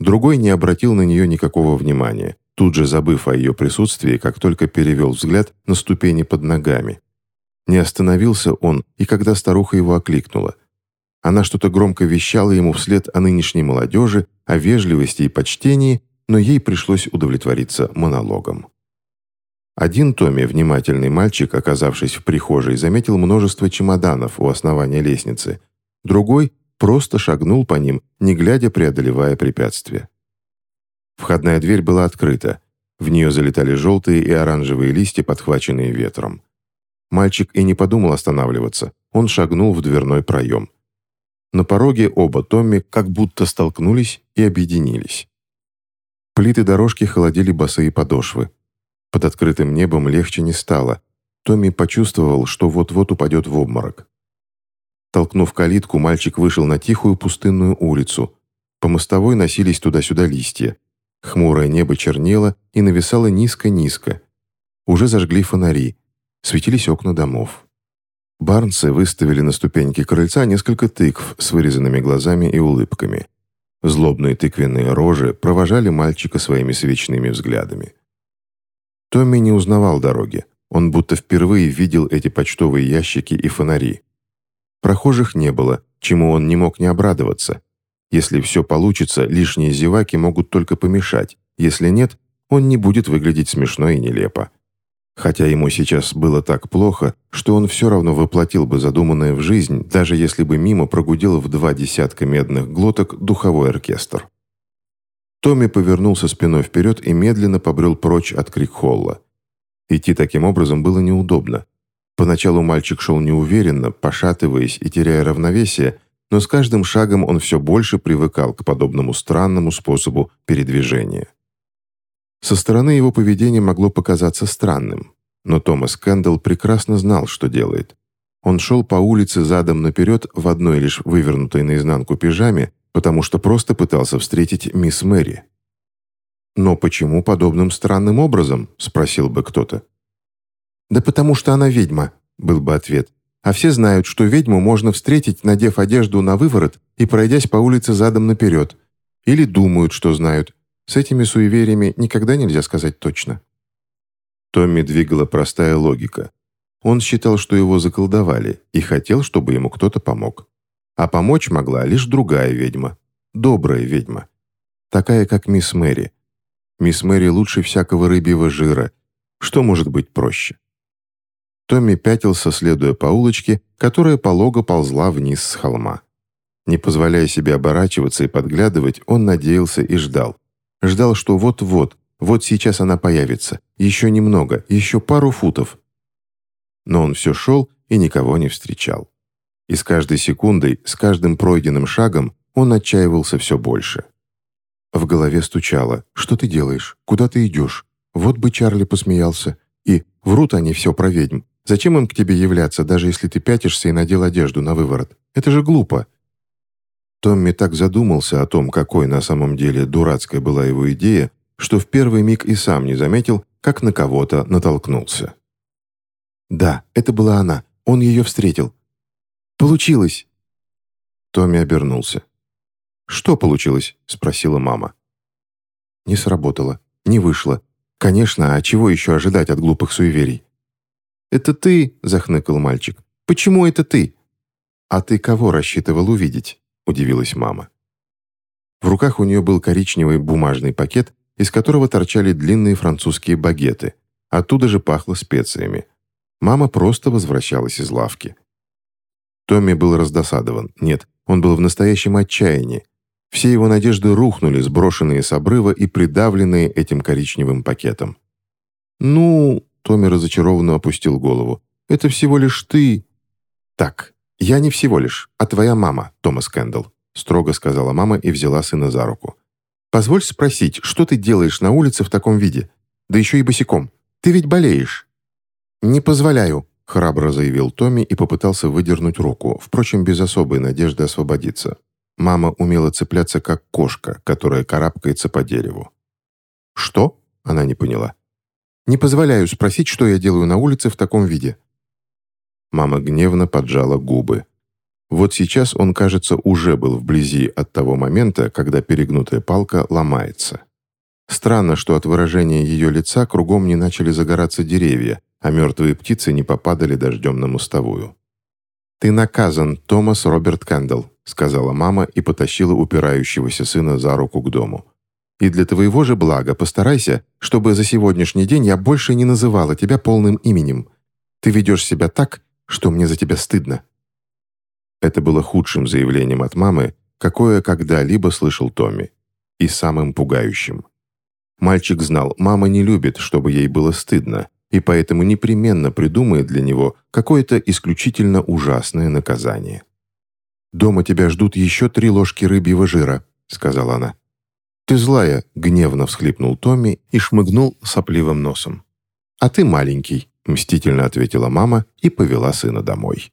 Другой не обратил на нее никакого внимания, тут же забыв о ее присутствии, как только перевел взгляд на ступени под ногами. Не остановился он, и когда старуха его окликнула. Она что-то громко вещала ему вслед о нынешней молодежи, о вежливости и почтении, но ей пришлось удовлетвориться монологом. Один Томми, внимательный мальчик, оказавшись в прихожей, заметил множество чемоданов у основания лестницы. Другой просто шагнул по ним, не глядя преодолевая препятствия. Входная дверь была открыта. В нее залетали желтые и оранжевые листья, подхваченные ветром. Мальчик и не подумал останавливаться. Он шагнул в дверной проем. На пороге оба Томми как будто столкнулись и объединились. Плиты дорожки холодили босые подошвы. Под открытым небом легче не стало. Томми почувствовал, что вот-вот упадет в обморок. Толкнув калитку, мальчик вышел на тихую пустынную улицу. По мостовой носились туда-сюда листья. Хмурое небо чернело и нависало низко-низко. Уже зажгли фонари светились окна домов. Барнсы выставили на ступеньки крыльца несколько тыкв с вырезанными глазами и улыбками. Злобные тыквенные рожи провожали мальчика своими свечными взглядами. Томми не узнавал дороги. Он будто впервые видел эти почтовые ящики и фонари. Прохожих не было, чему он не мог не обрадоваться. Если все получится, лишние зеваки могут только помешать. Если нет, он не будет выглядеть смешно и нелепо хотя ему сейчас было так плохо, что он все равно воплотил бы задуманное в жизнь, даже если бы мимо прогудел в два десятка медных глоток духовой оркестр. Томми повернулся спиной вперед и медленно побрел прочь от Крикхолла. Идти таким образом было неудобно. Поначалу мальчик шел неуверенно, пошатываясь и теряя равновесие, но с каждым шагом он все больше привыкал к подобному странному способу передвижения. Со стороны его поведение могло показаться странным, но Томас Кэндалл прекрасно знал, что делает. Он шел по улице задом наперед в одной лишь вывернутой наизнанку пижаме, потому что просто пытался встретить мисс Мэри. «Но почему подобным странным образом?» – спросил бы кто-то. «Да потому что она ведьма», – был бы ответ. «А все знают, что ведьму можно встретить, надев одежду на выворот и пройдясь по улице задом наперед. Или думают, что знают, с этими суевериями никогда нельзя сказать точно. Томми двигала простая логика. Он считал, что его заколдовали, и хотел, чтобы ему кто-то помог. А помочь могла лишь другая ведьма. Добрая ведьма. Такая, как мисс Мэри. Мисс Мэри лучше всякого рыбьего жира. Что может быть проще? Томми пятился, следуя по улочке, которая полого ползла вниз с холма. Не позволяя себе оборачиваться и подглядывать, он надеялся и ждал. Ждал, что вот-вот, вот сейчас она появится. Еще немного, еще пару футов. Но он все шел и никого не встречал. И с каждой секундой, с каждым пройденным шагом он отчаивался все больше. В голове стучало. «Что ты делаешь? Куда ты идешь? Вот бы Чарли посмеялся. И врут они все про ведьм. Зачем им к тебе являться, даже если ты пятишься и надел одежду на выворот? Это же глупо. Томми так задумался о том, какой на самом деле дурацкая была его идея, что в первый миг и сам не заметил, как на кого-то натолкнулся. Да, это была она. Он ее встретил. Получилось. Томми обернулся. «Что получилось?» – спросила мама. Не сработало, не вышло. Конечно, а чего еще ожидать от глупых суеверий? «Это ты?» – захныкал мальчик. «Почему это ты?» «А ты кого рассчитывал увидеть?» Удивилась мама. В руках у нее был коричневый бумажный пакет, из которого торчали длинные французские багеты. Оттуда же пахло специями. Мама просто возвращалась из лавки. Томми был раздосадован. Нет, он был в настоящем отчаянии. Все его надежды рухнули, сброшенные с обрыва и придавленные этим коричневым пакетом. «Ну...» — Томми разочарованно опустил голову. «Это всего лишь ты...» «Так, «Я не всего лишь, а твоя мама, Томас Кэндалл», строго сказала мама и взяла сына за руку. Позволь спросить, что ты делаешь на улице в таком виде? Да еще и босиком. Ты ведь болеешь». «Не позволяю», — храбро заявил Томми и попытался выдернуть руку, впрочем, без особой надежды освободиться. Мама умела цепляться, как кошка, которая карабкается по дереву. «Что?» — она не поняла. «Не позволяю спросить, что я делаю на улице в таком виде». Мама гневно поджала губы. Вот сейчас он, кажется, уже был вблизи от того момента, когда перегнутая палка ломается. Странно, что от выражения ее лица кругом не начали загораться деревья, а мертвые птицы не попадали дождем на мостовую. «Ты наказан, Томас Роберт Кэндалл», сказала мама и потащила упирающегося сына за руку к дому. «И для твоего же блага постарайся, чтобы за сегодняшний день я больше не называла тебя полным именем. Ты ведешь себя так, что мне за тебя стыдно». Это было худшим заявлением от мамы, какое когда-либо слышал Томми, и самым пугающим. Мальчик знал, мама не любит, чтобы ей было стыдно, и поэтому непременно придумает для него какое-то исключительно ужасное наказание. «Дома тебя ждут еще три ложки рыбьего жира», — сказала она. «Ты злая», — гневно всхлипнул Томми и шмыгнул сопливым носом. «А ты маленький», — мстительно ответила мама и повела сына домой.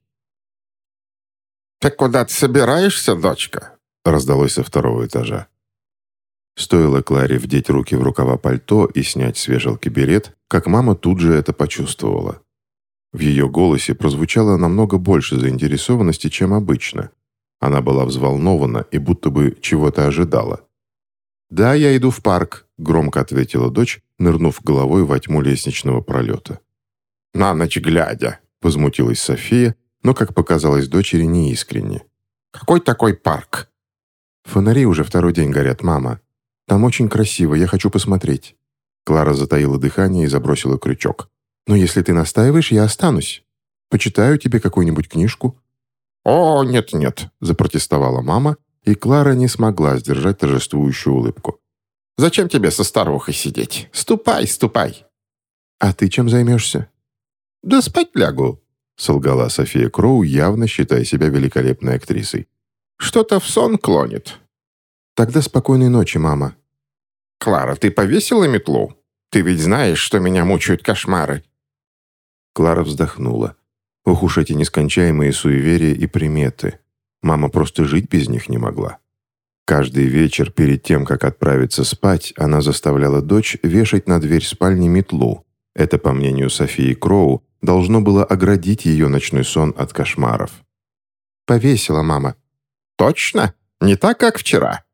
«Ты куда ты собираешься, дочка?» — раздалось со второго этажа. Стоило Кларе вдеть руки в рукава пальто и снять с вешалки берет, как мама тут же это почувствовала. В ее голосе прозвучало намного больше заинтересованности, чем обычно. Она была взволнована и будто бы чего-то ожидала. «Да, я иду в парк», — громко ответила дочь, нырнув головой во тьму лестничного пролета. «На ночь глядя», — возмутилась София, но, как показалось дочери, неискренне. «Какой такой парк?» «Фонари уже второй день горят, мама. Там очень красиво, я хочу посмотреть». Клара затаила дыхание и забросила крючок. «Но если ты настаиваешь, я останусь. Почитаю тебе какую-нибудь книжку». «О, нет-нет», — запротестовала мама, и Клара не смогла сдержать торжествующую улыбку. «Зачем тебе со старухой сидеть? Ступай, ступай!» «А ты чем займешься?» «Да спать лягу», — солгала София Кроу, явно считая себя великолепной актрисой. «Что-то в сон клонит». «Тогда спокойной ночи, мама». «Клара, ты повесила метлу? Ты ведь знаешь, что меня мучают кошмары». Клара вздохнула. Ох уж эти нескончаемые суеверия и приметы. Мама просто жить без них не могла. Каждый вечер перед тем, как отправиться спать, она заставляла дочь вешать на дверь спальни метлу. Это, по мнению Софии Кроу, должно было оградить ее ночной сон от кошмаров. «Повесила мама». «Точно? Не так, как вчера?»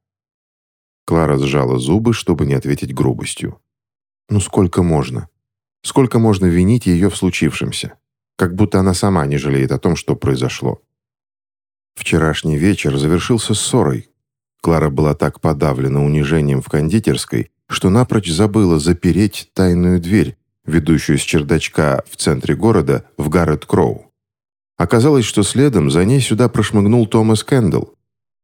Клара сжала зубы, чтобы не ответить грубостью. «Ну сколько можно? Сколько можно винить ее в случившемся? Как будто она сама не жалеет о том, что произошло». Вчерашний вечер завершился ссорой. Клара была так подавлена унижением в кондитерской, что напрочь забыла запереть тайную дверь, ведущую с чердачка в центре города в Гаррет Кроу. Оказалось, что следом за ней сюда прошмыгнул Томас Кэндалл.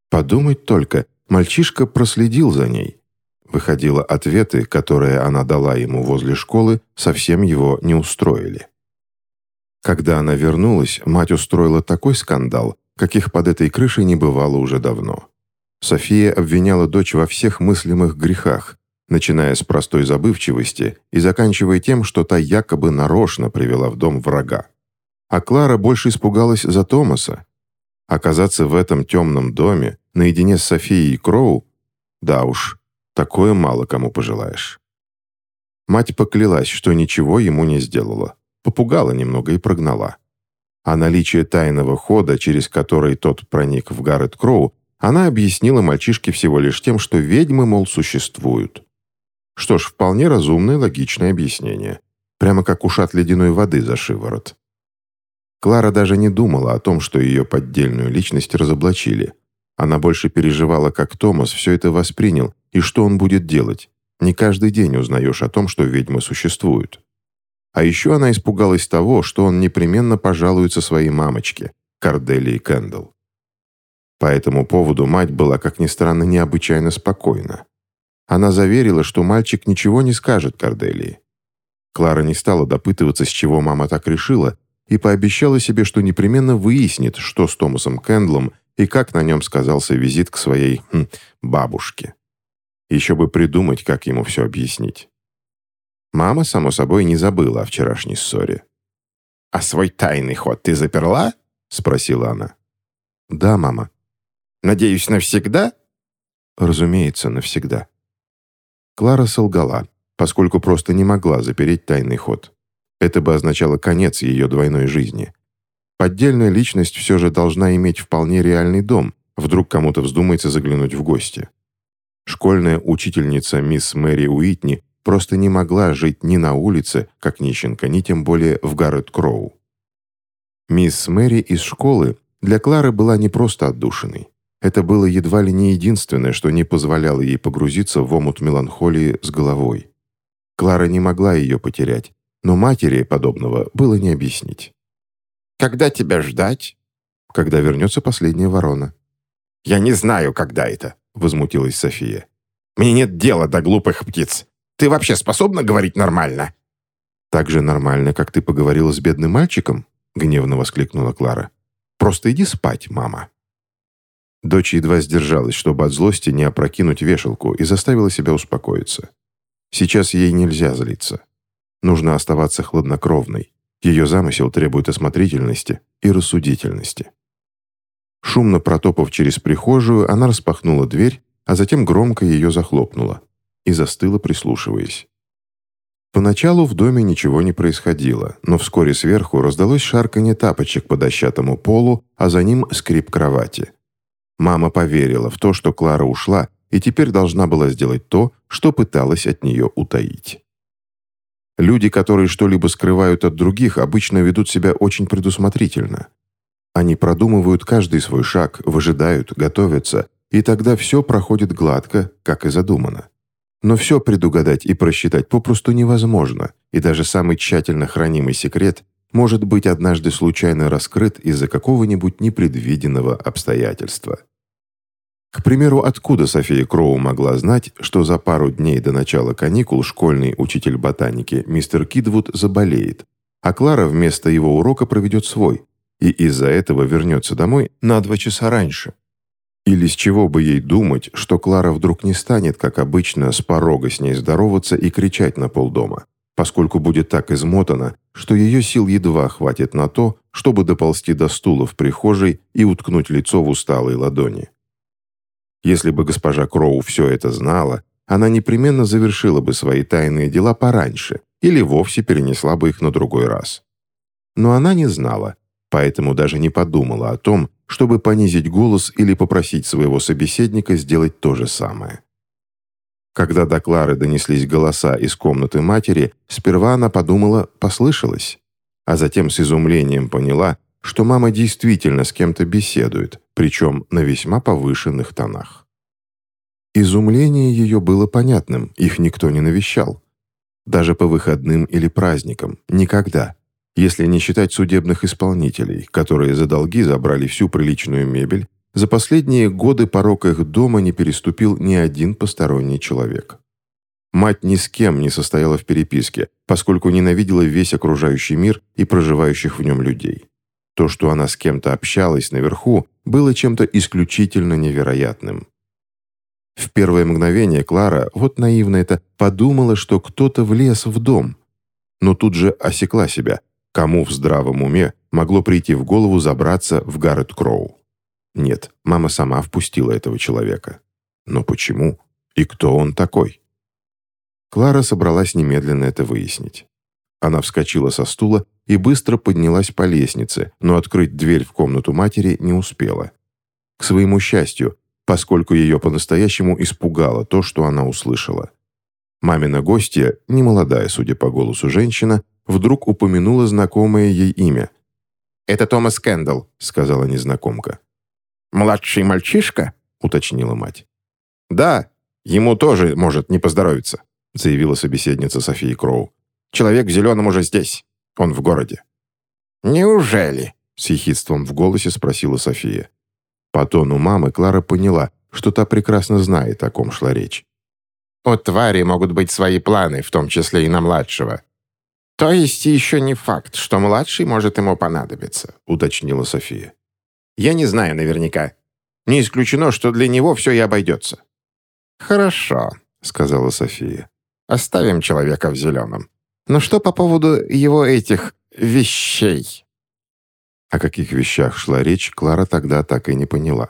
Подумать только, Мальчишка проследил за ней. Выходило, ответы, которые она дала ему возле школы, совсем его не устроили. Когда она вернулась, мать устроила такой скандал, каких под этой крышей не бывало уже давно. София обвиняла дочь во всех мыслимых грехах, начиная с простой забывчивости и заканчивая тем, что та якобы нарочно привела в дом врага. А Клара больше испугалась за Томаса. Оказаться в этом темном доме, наедине с Софией Кроу, да уж, такое мало кому пожелаешь. Мать поклялась, что ничего ему не сделала, попугала немного и прогнала. А наличие тайного хода, через который тот проник в Гаррет Кроу, она объяснила мальчишке всего лишь тем, что ведьмы, мол, существуют. Что ж, вполне разумное логичное объяснение. Прямо как ушат ледяной воды за шиворот. Клара даже не думала о том, что ее поддельную личность разоблачили. Она больше переживала, как Томас все это воспринял и что он будет делать. Не каждый день узнаешь о том, что ведьмы существуют. А еще она испугалась того, что он непременно пожалуется своей мамочке, Корделии Кэндалл. По этому поводу мать была, как ни странно, необычайно спокойна. Она заверила, что мальчик ничего не скажет Корделии. Клара не стала допытываться, с чего мама так решила, и пообещала себе, что непременно выяснит, что с Томасом Кэндлом и как на нем сказался визит к своей хм, бабушке. Еще бы придумать, как ему все объяснить. Мама, само собой, не забыла о вчерашней ссоре. «А свой тайный ход ты заперла?» — спросила она. «Да, мама». «Надеюсь, навсегда?» «Разумеется, навсегда». Клара солгала, поскольку просто не могла запереть тайный ход. Это бы означало конец ее двойной жизни. Поддельная личность все же должна иметь вполне реальный дом, вдруг кому-то вздумается заглянуть в гости. Школьная учительница мисс Мэри Уитни просто не могла жить ни на улице, как нищенка, ни тем более в Гаррет Кроу. Мисс Мэри из школы для Клары была не просто отдушиной. Это было едва ли не единственное, что не позволяло ей погрузиться в омут меланхолии с головой. Клара не могла ее потерять, но матери подобного было не объяснить. «Когда тебя ждать?» «Когда вернется последняя ворона». «Я не знаю, когда это», — возмутилась София. «Мне нет дела до глупых птиц. Ты вообще способна говорить нормально?» «Так же нормально, как ты поговорила с бедным мальчиком?» — гневно воскликнула Клара. «Просто иди спать, мама». Дочь едва сдержалась, чтобы от злости не опрокинуть вешалку, и заставила себя успокоиться. Сейчас ей нельзя злиться. Нужно оставаться хладнокровной. Ее замысел требует осмотрительности и рассудительности. Шумно протопав через прихожую, она распахнула дверь, а затем громко ее захлопнула и застыла, прислушиваясь. Поначалу в доме ничего не происходило, но вскоре сверху раздалось шарканье тапочек по дощатому полу, а за ним скрип кровати. Мама поверила в то, что Клара ушла, и теперь должна была сделать то, что пыталась от нее утаить. Люди, которые что-либо скрывают от других, обычно ведут себя очень предусмотрительно. Они продумывают каждый свой шаг, выжидают, готовятся, и тогда все проходит гладко, как и задумано. Но все предугадать и просчитать попросту невозможно, и даже самый тщательно хранимый секрет может быть однажды случайно раскрыт из-за какого-нибудь непредвиденного обстоятельства. К примеру, откуда София Кроу могла знать, что за пару дней до начала каникул школьный учитель ботаники мистер Кидвуд заболеет, а Клара вместо его урока проведет свой, и из-за этого вернется домой на два часа раньше. Или с чего бы ей думать, что Клара вдруг не станет, как обычно, с порога с ней здороваться и кричать на полдома, поскольку будет так измотана, что ее сил едва хватит на то, чтобы доползти до стула в прихожей и уткнуть лицо в усталые ладони. Если бы госпожа Кроу все это знала, она непременно завершила бы свои тайные дела пораньше или вовсе перенесла бы их на другой раз. Но она не знала, поэтому даже не подумала о том, чтобы понизить голос или попросить своего собеседника сделать то же самое. Когда до Клары донеслись голоса из комнаты матери, сперва она подумала «послышалось», а затем с изумлением поняла, что мама действительно с кем-то беседует, причем на весьма повышенных тонах. Изумление ее было понятным, их никто не навещал. Даже по выходным или праздникам, никогда если не считать судебных исполнителей, которые за долги забрали всю приличную мебель, за последние годы порог их дома не переступил ни один посторонний человек. Мать ни с кем не состояла в переписке, поскольку ненавидела весь окружающий мир и проживающих в нем людей. То, что она с кем-то общалась наверху, было чем-то исключительно невероятным. В первое мгновение Клара, вот наивно это, подумала, что кто-то влез в дом, но тут же осекла себя, Кому в здравом уме могло прийти в голову забраться в Гаррет Кроу? Нет, мама сама впустила этого человека. Но почему? И кто он такой? Клара собралась немедленно это выяснить. Она вскочила со стула и быстро поднялась по лестнице, но открыть дверь в комнату матери не успела. К своему счастью, поскольку ее по-настоящему испугало то, что она услышала. Мамина гостья, немолодая, судя по голосу женщина, вдруг упомянула знакомое ей имя. «Это Томас Кэндалл», — сказала незнакомка. «Младший мальчишка?» — уточнила мать. «Да, ему тоже может не поздоровиться», — заявила собеседница Софии Кроу. «Человек в зеленом уже здесь. Он в городе». «Неужели?» — с ехидством в голосе спросила София. По тону мамы Клара поняла, что та прекрасно знает, о ком шла речь. «У твари могут быть свои планы, в том числе и на младшего. «То есть еще не факт, что младший может ему понадобиться», — уточнила София. «Я не знаю наверняка. Не исключено, что для него все и обойдется». «Хорошо», — сказала София. «Оставим человека в зеленом. Но что по поводу его этих вещей?» О каких вещах шла речь, Клара тогда так и не поняла.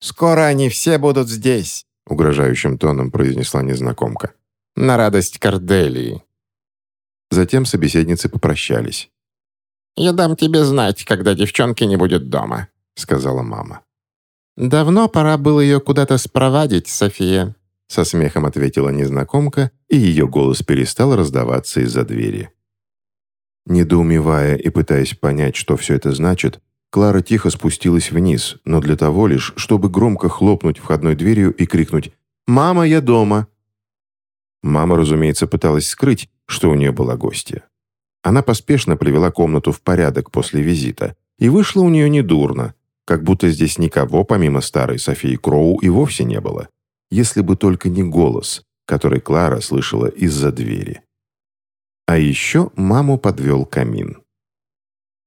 «Скоро они все будут здесь», — угрожающим тоном произнесла незнакомка. «На радость Корделии». Затем собеседницы попрощались. «Я дам тебе знать, когда девчонки не будет дома», — сказала мама. «Давно пора было ее куда-то спровадить, София», — со смехом ответила незнакомка, и ее голос перестал раздаваться из-за двери. Недоумевая и пытаясь понять, что все это значит, Клара тихо спустилась вниз, но для того лишь, чтобы громко хлопнуть входной дверью и крикнуть «Мама, я дома!». Мама, разумеется, пыталась скрыть, что у нее была гостья. Она поспешно привела комнату в порядок после визита, и вышло у нее недурно, как будто здесь никого, помимо старой Софии Кроу, и вовсе не было, если бы только не голос, который Клара слышала из-за двери. А еще маму подвел камин.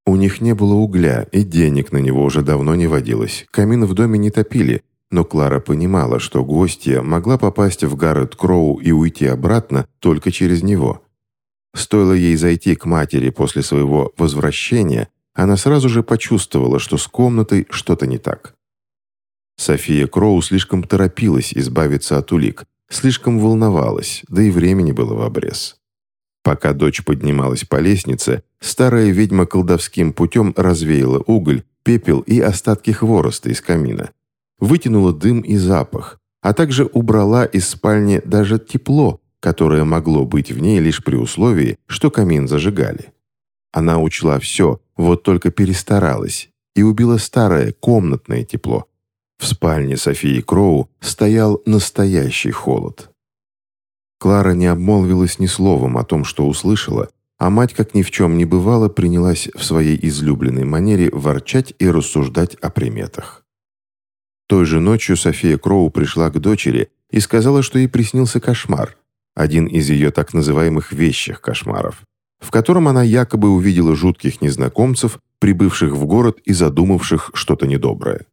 У них не было угля, и денег на него уже давно не водилось. Камин в доме не топили, но Клара понимала, что гостья могла попасть в Гаррет Кроу и уйти обратно только через него. Стоило ей зайти к матери после своего возвращения, она сразу же почувствовала, что с комнатой что-то не так. София Кроу слишком торопилась избавиться от улик, слишком волновалась, да и времени было в обрез. Пока дочь поднималась по лестнице, старая ведьма колдовским путем развеяла уголь, пепел и остатки хвороста из камина. Вытянула дым и запах, а также убрала из спальни даже тепло, которое могло быть в ней лишь при условии, что камин зажигали. Она учла все, вот только перестаралась, и убила старое комнатное тепло. В спальне Софии Кроу стоял настоящий холод. Клара не обмолвилась ни словом о том, что услышала, а мать, как ни в чем не бывало, принялась в своей излюбленной манере ворчать и рассуждать о приметах. Той же ночью София Кроу пришла к дочери и сказала, что ей приснился кошмар, один из ее так называемых вещих кошмаров, в котором она якобы увидела жутких незнакомцев, прибывших в город и задумавших что-то недоброе.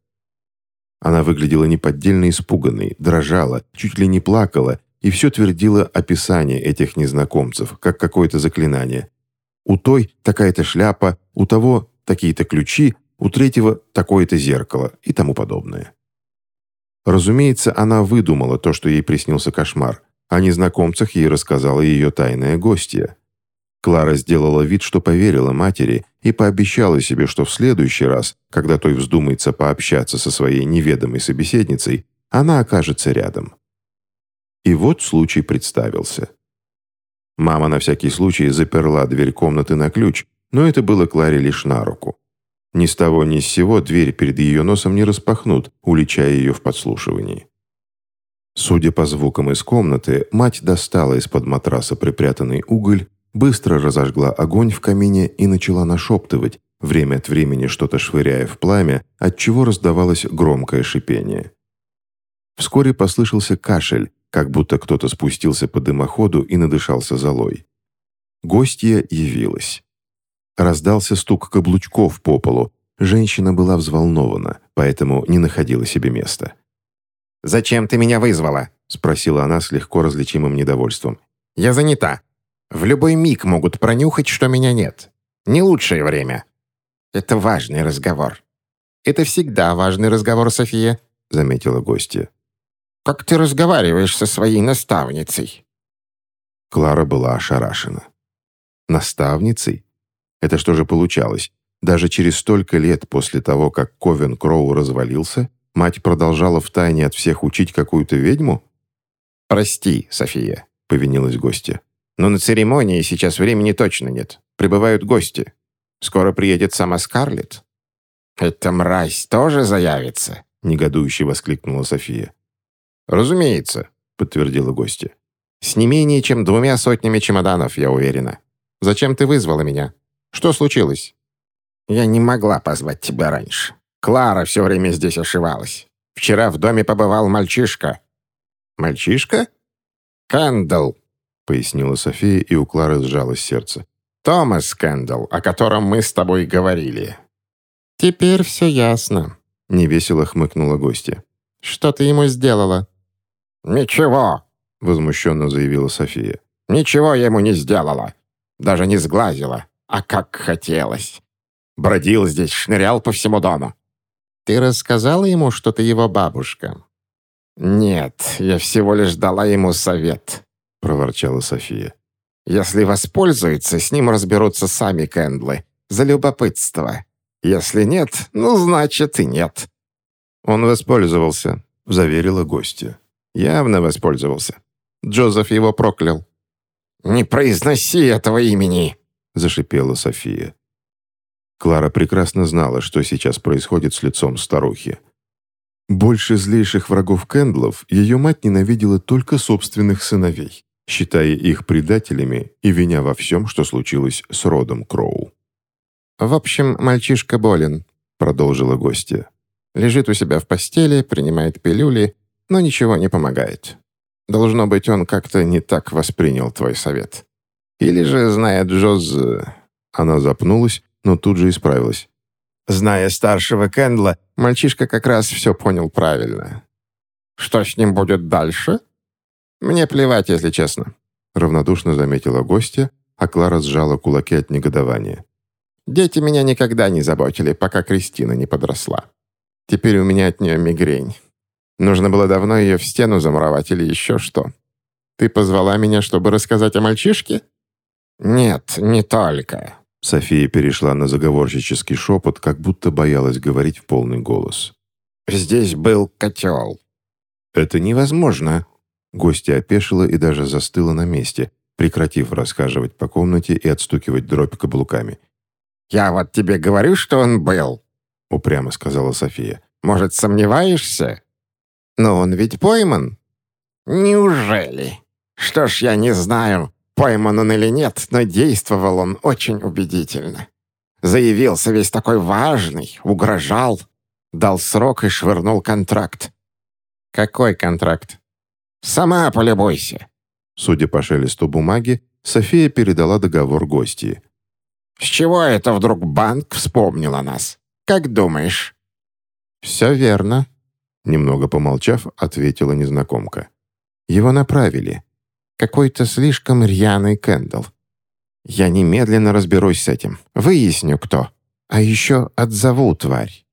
Она выглядела неподдельно испуганной, дрожала, чуть ли не плакала и все твердило описание этих незнакомцев, как какое-то заклинание. У той такая-то шляпа, у того такие-то ключи, у третьего такое-то зеркало и тому подобное. Разумеется, она выдумала то, что ей приснился кошмар. О незнакомцах ей рассказала ее тайная гостья. Клара сделала вид, что поверила матери и пообещала себе, что в следующий раз, когда той вздумается пообщаться со своей неведомой собеседницей, она окажется рядом. И вот случай представился. Мама на всякий случай заперла дверь комнаты на ключ, но это было Кларе лишь на руку. Ни с того ни с сего дверь перед ее носом не распахнут, уличая ее в подслушивании. Судя по звукам из комнаты, мать достала из-под матраса припрятанный уголь, быстро разожгла огонь в камине и начала нашептывать, время от времени что-то швыряя в пламя, отчего раздавалось громкое шипение. Вскоре послышался кашель, как будто кто-то спустился по дымоходу и надышался золой. Гостья явилась. Раздался стук каблучков по полу. Женщина была взволнована, поэтому не находила себе места. «Зачем ты меня вызвала?» — спросила она с легко различимым недовольством. «Я занята. В любой миг могут пронюхать, что меня нет. Не лучшее время. Это важный разговор». «Это всегда важный разговор, София», — заметила гостья. Как ты разговариваешь со своей наставницей?» Клара была ошарашена. «Наставницей? Это что же получалось? Даже через столько лет после того, как Ковен Кроу развалился, мать продолжала втайне от всех учить какую-то ведьму?» «Прости, София», — повинилась гостья. «Но на церемонии сейчас времени точно нет. Прибывают гости. Скоро приедет сама Скарлетт». «Эта мразь тоже заявится?» — негодующе воскликнула София. «Разумеется», — подтвердила гостья. «С не менее чем двумя сотнями чемоданов, я уверена. Зачем ты вызвала меня? Что случилось?» «Я не могла позвать тебя раньше. Клара все время здесь ошивалась. Вчера в доме побывал мальчишка». «Мальчишка?» «Кэндалл», — пояснила София, и у Клары сжалось сердце. «Томас Кэндалл, о котором мы с тобой говорили». «Теперь все ясно», — невесело хмыкнула гостья. «Что ты ему сделала?» «Ничего», — возмущенно заявила София. «Ничего я ему не сделала. Даже не сглазила. А как хотелось. Бродил здесь, шнырял по всему дому». «Ты рассказала ему, что ты его бабушка?» «Нет, я всего лишь дала ему совет», — проворчала София. «Если воспользуется, с ним разберутся сами Кэндлы. За любопытство. Если нет, ну, значит и нет». «Он воспользовался», — заверила гостья. «Явно воспользовался. Джозеф его проклял». «Не произноси этого имени!» — зашипела София. Клара прекрасно знала, что сейчас происходит с лицом старухи. Больше злейших врагов Кэндлов ее мать ненавидела только собственных сыновей, считая их предателями и виня во всем, что случилось с родом Кроу. «В общем, мальчишка болен», — продолжила гостья. «Лежит у себя в постели, принимает пилюли, но ничего не помогает. Должно быть, он как-то не так воспринял твой совет. Или же, зная Джоз...» Она запнулась, но тут же исправилась. Зная старшего Кэндла, мальчишка как раз все понял правильно. «Что с ним будет дальше?» «Мне плевать, если честно», — равнодушно заметила гостья, а Клара сжала кулаки от негодования. «Дети меня никогда не заботили, пока Кристина не подросла. Теперь у меня от нее мигрень. Нужно было давно ее в стену замуровать или еще что. Ты позвала меня, чтобы рассказать о мальчишке?» «Нет, не только», София перешла на заговорщический шепот, как будто боялась говорить в полный голос. «Здесь был котел». «Это невозможно». Гостья опешила и даже застыла на месте, прекратив рассказывать по комнате и отстукивать дробь каблуками. «Я вот тебе говорю, что он был», — упрямо сказала София. «Может, сомневаешься?» «Но он ведь пойман». «Неужели? Что ж, я не знаю. Пойман он или нет, но действовал он очень убедительно. Заявился весь такой важный, угрожал, дал срок и швырнул контракт. «Какой контракт?» «Сама полюбуйся». Судя по шелесту бумаги, София передала договор гостьи. «С чего это вдруг банк вспомнил о нас? Как думаешь?» «Все верно», — немного помолчав, ответила незнакомка. «Его направили какой-то слишком рьяный Кэндл. Я немедленно разберусь с этим, выясню, кто. А еще отзову тварь.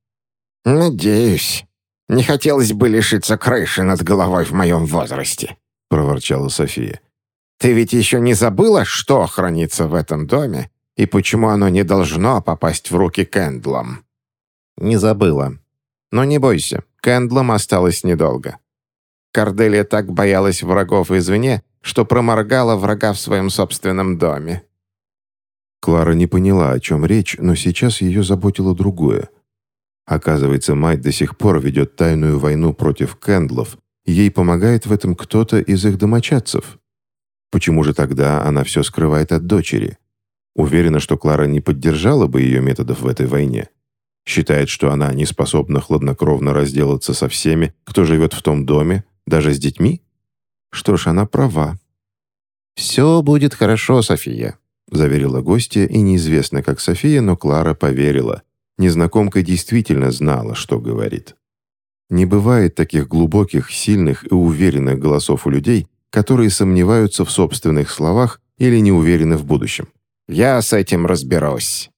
«Надеюсь. Не хотелось бы лишиться крыши над головой в моем возрасте», — проворчала София. «Ты ведь еще не забыла, что хранится в этом доме и почему оно не должно попасть в руки Кэндлам?» «Не забыла. Но не бойся, Кэндлам осталось недолго. Корделия так боялась врагов извне, что проморгала врага в своем собственном доме. Клара не поняла, о чем речь, но сейчас ее заботило другое. Оказывается, мать до сих пор ведет тайную войну против Кэндлов, ей помогает в этом кто-то из их домочадцев. Почему же тогда она все скрывает от дочери? Уверена, что Клара не поддержала бы ее методов в этой войне. Считает, что она не способна хладнокровно разделаться со всеми, кто живет в том доме, даже с детьми? Что ж, она права. «Все будет хорошо, София», — заверила гостья, и неизвестно, как София, но Клара поверила. Незнакомка действительно знала, что говорит. Не бывает таких глубоких, сильных и уверенных голосов у людей, которые сомневаются в собственных словах или не уверены в будущем. «Я с этим разберусь».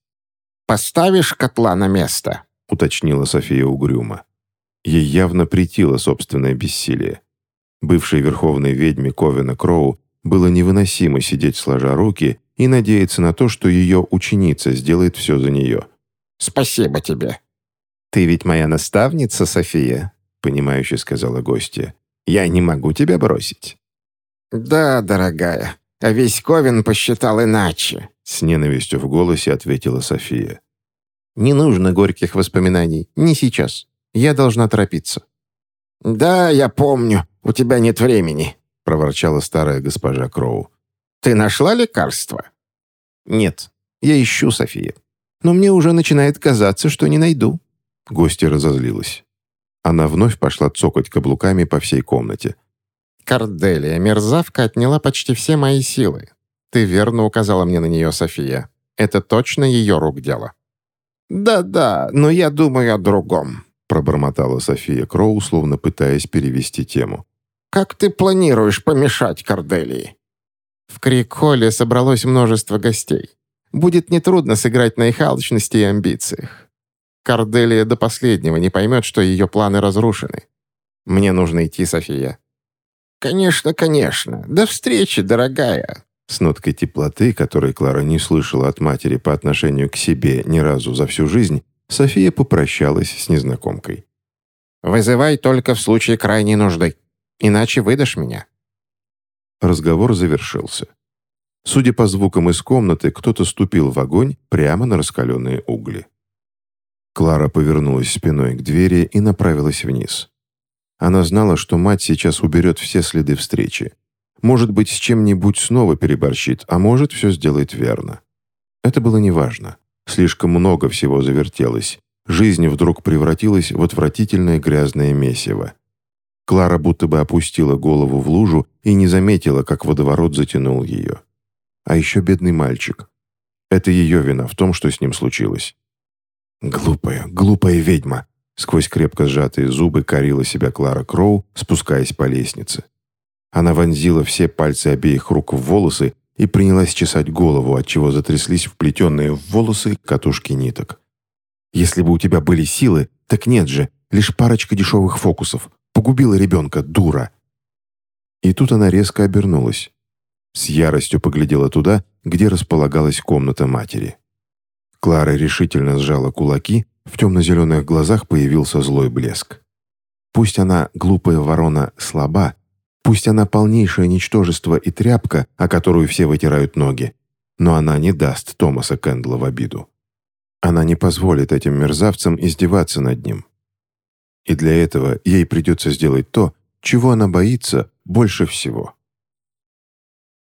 «Поставишь котла на место?» — уточнила София угрюмо. Ей явно претило собственное бессилие. Бывшей верховной ведьме Ковина Кроу было невыносимо сидеть сложа руки и надеяться на то, что ее ученица сделает все за нее. «Спасибо тебе». «Ты ведь моя наставница, София», — понимающе сказала гостья. «Я не могу тебя бросить». «Да, дорогая, а весь Ковен посчитал иначе», — с ненавистью в голосе ответила София. «Не нужно горьких воспоминаний, не сейчас. Я должна торопиться». «Да, я помню. У тебя нет времени», — проворчала старая госпожа Кроу. «Ты нашла лекарство?» «Нет. Я ищу, София. Но мне уже начинает казаться, что не найду». Гостья разозлилась. Она вновь пошла цокать каблуками по всей комнате. «Корделия, мерзавка отняла почти все мои силы. Ты верно указала мне на нее, София. Это точно ее рук дело». «Да-да, но я думаю о другом», пробормотала София Кроу, словно пытаясь перевести тему. Как ты планируешь помешать Корделии?» В Крик-холле собралось множество гостей. Будет нетрудно сыграть на их алчности и амбициях. Корделия до последнего не поймет, что ее планы разрушены. Мне нужно идти, София. «Конечно, конечно. До встречи, дорогая!» С ноткой теплоты, которой Клара не слышала от матери по отношению к себе ни разу за всю жизнь, София попрощалась с незнакомкой. «Вызывай только в случае крайней нужды, иначе выдашь меня». Разговор завершился. Судя по звукам из комнаты, кто-то ступил в огонь прямо на раскаленные угли. Клара повернулась спиной к двери и направилась вниз. Она знала, что мать сейчас уберет все следы встречи. Может быть, с чем-нибудь снова переборщит, а может, все сделает верно. Это было неважно. Слишком много всего завертелось. Жизнь вдруг превратилась в отвратительное грязное месиво. Клара будто бы опустила голову в лужу и не заметила, как водоворот затянул ее. А еще бедный мальчик. Это ее вина в том, что с ним случилось. Глупая, глупая ведьма. Сквозь крепко сжатые зубы корила себя Клара Кроу, спускаясь по лестнице. Она вонзила все пальцы обеих рук в волосы и принялась чесать голову, отчего затряслись вплетенные в волосы катушки ниток. «Если бы у тебя были силы, так нет же, лишь парочка дешевых фокусов. Погубила ребенка, дура!» И тут она резко обернулась. С яростью поглядела туда, где располагалась комната матери. Клара решительно сжала кулаки, в темно-зеленых глазах появился злой блеск. Пусть она, глупая ворона, слаба, пусть она полнейшее ничтожество и тряпка, о которую все вытирают ноги, но она не даст Томаса Кэндла в обиду. Она не позволит этим мерзавцам издеваться над ним. И для этого ей придется сделать то, чего она боится больше всего.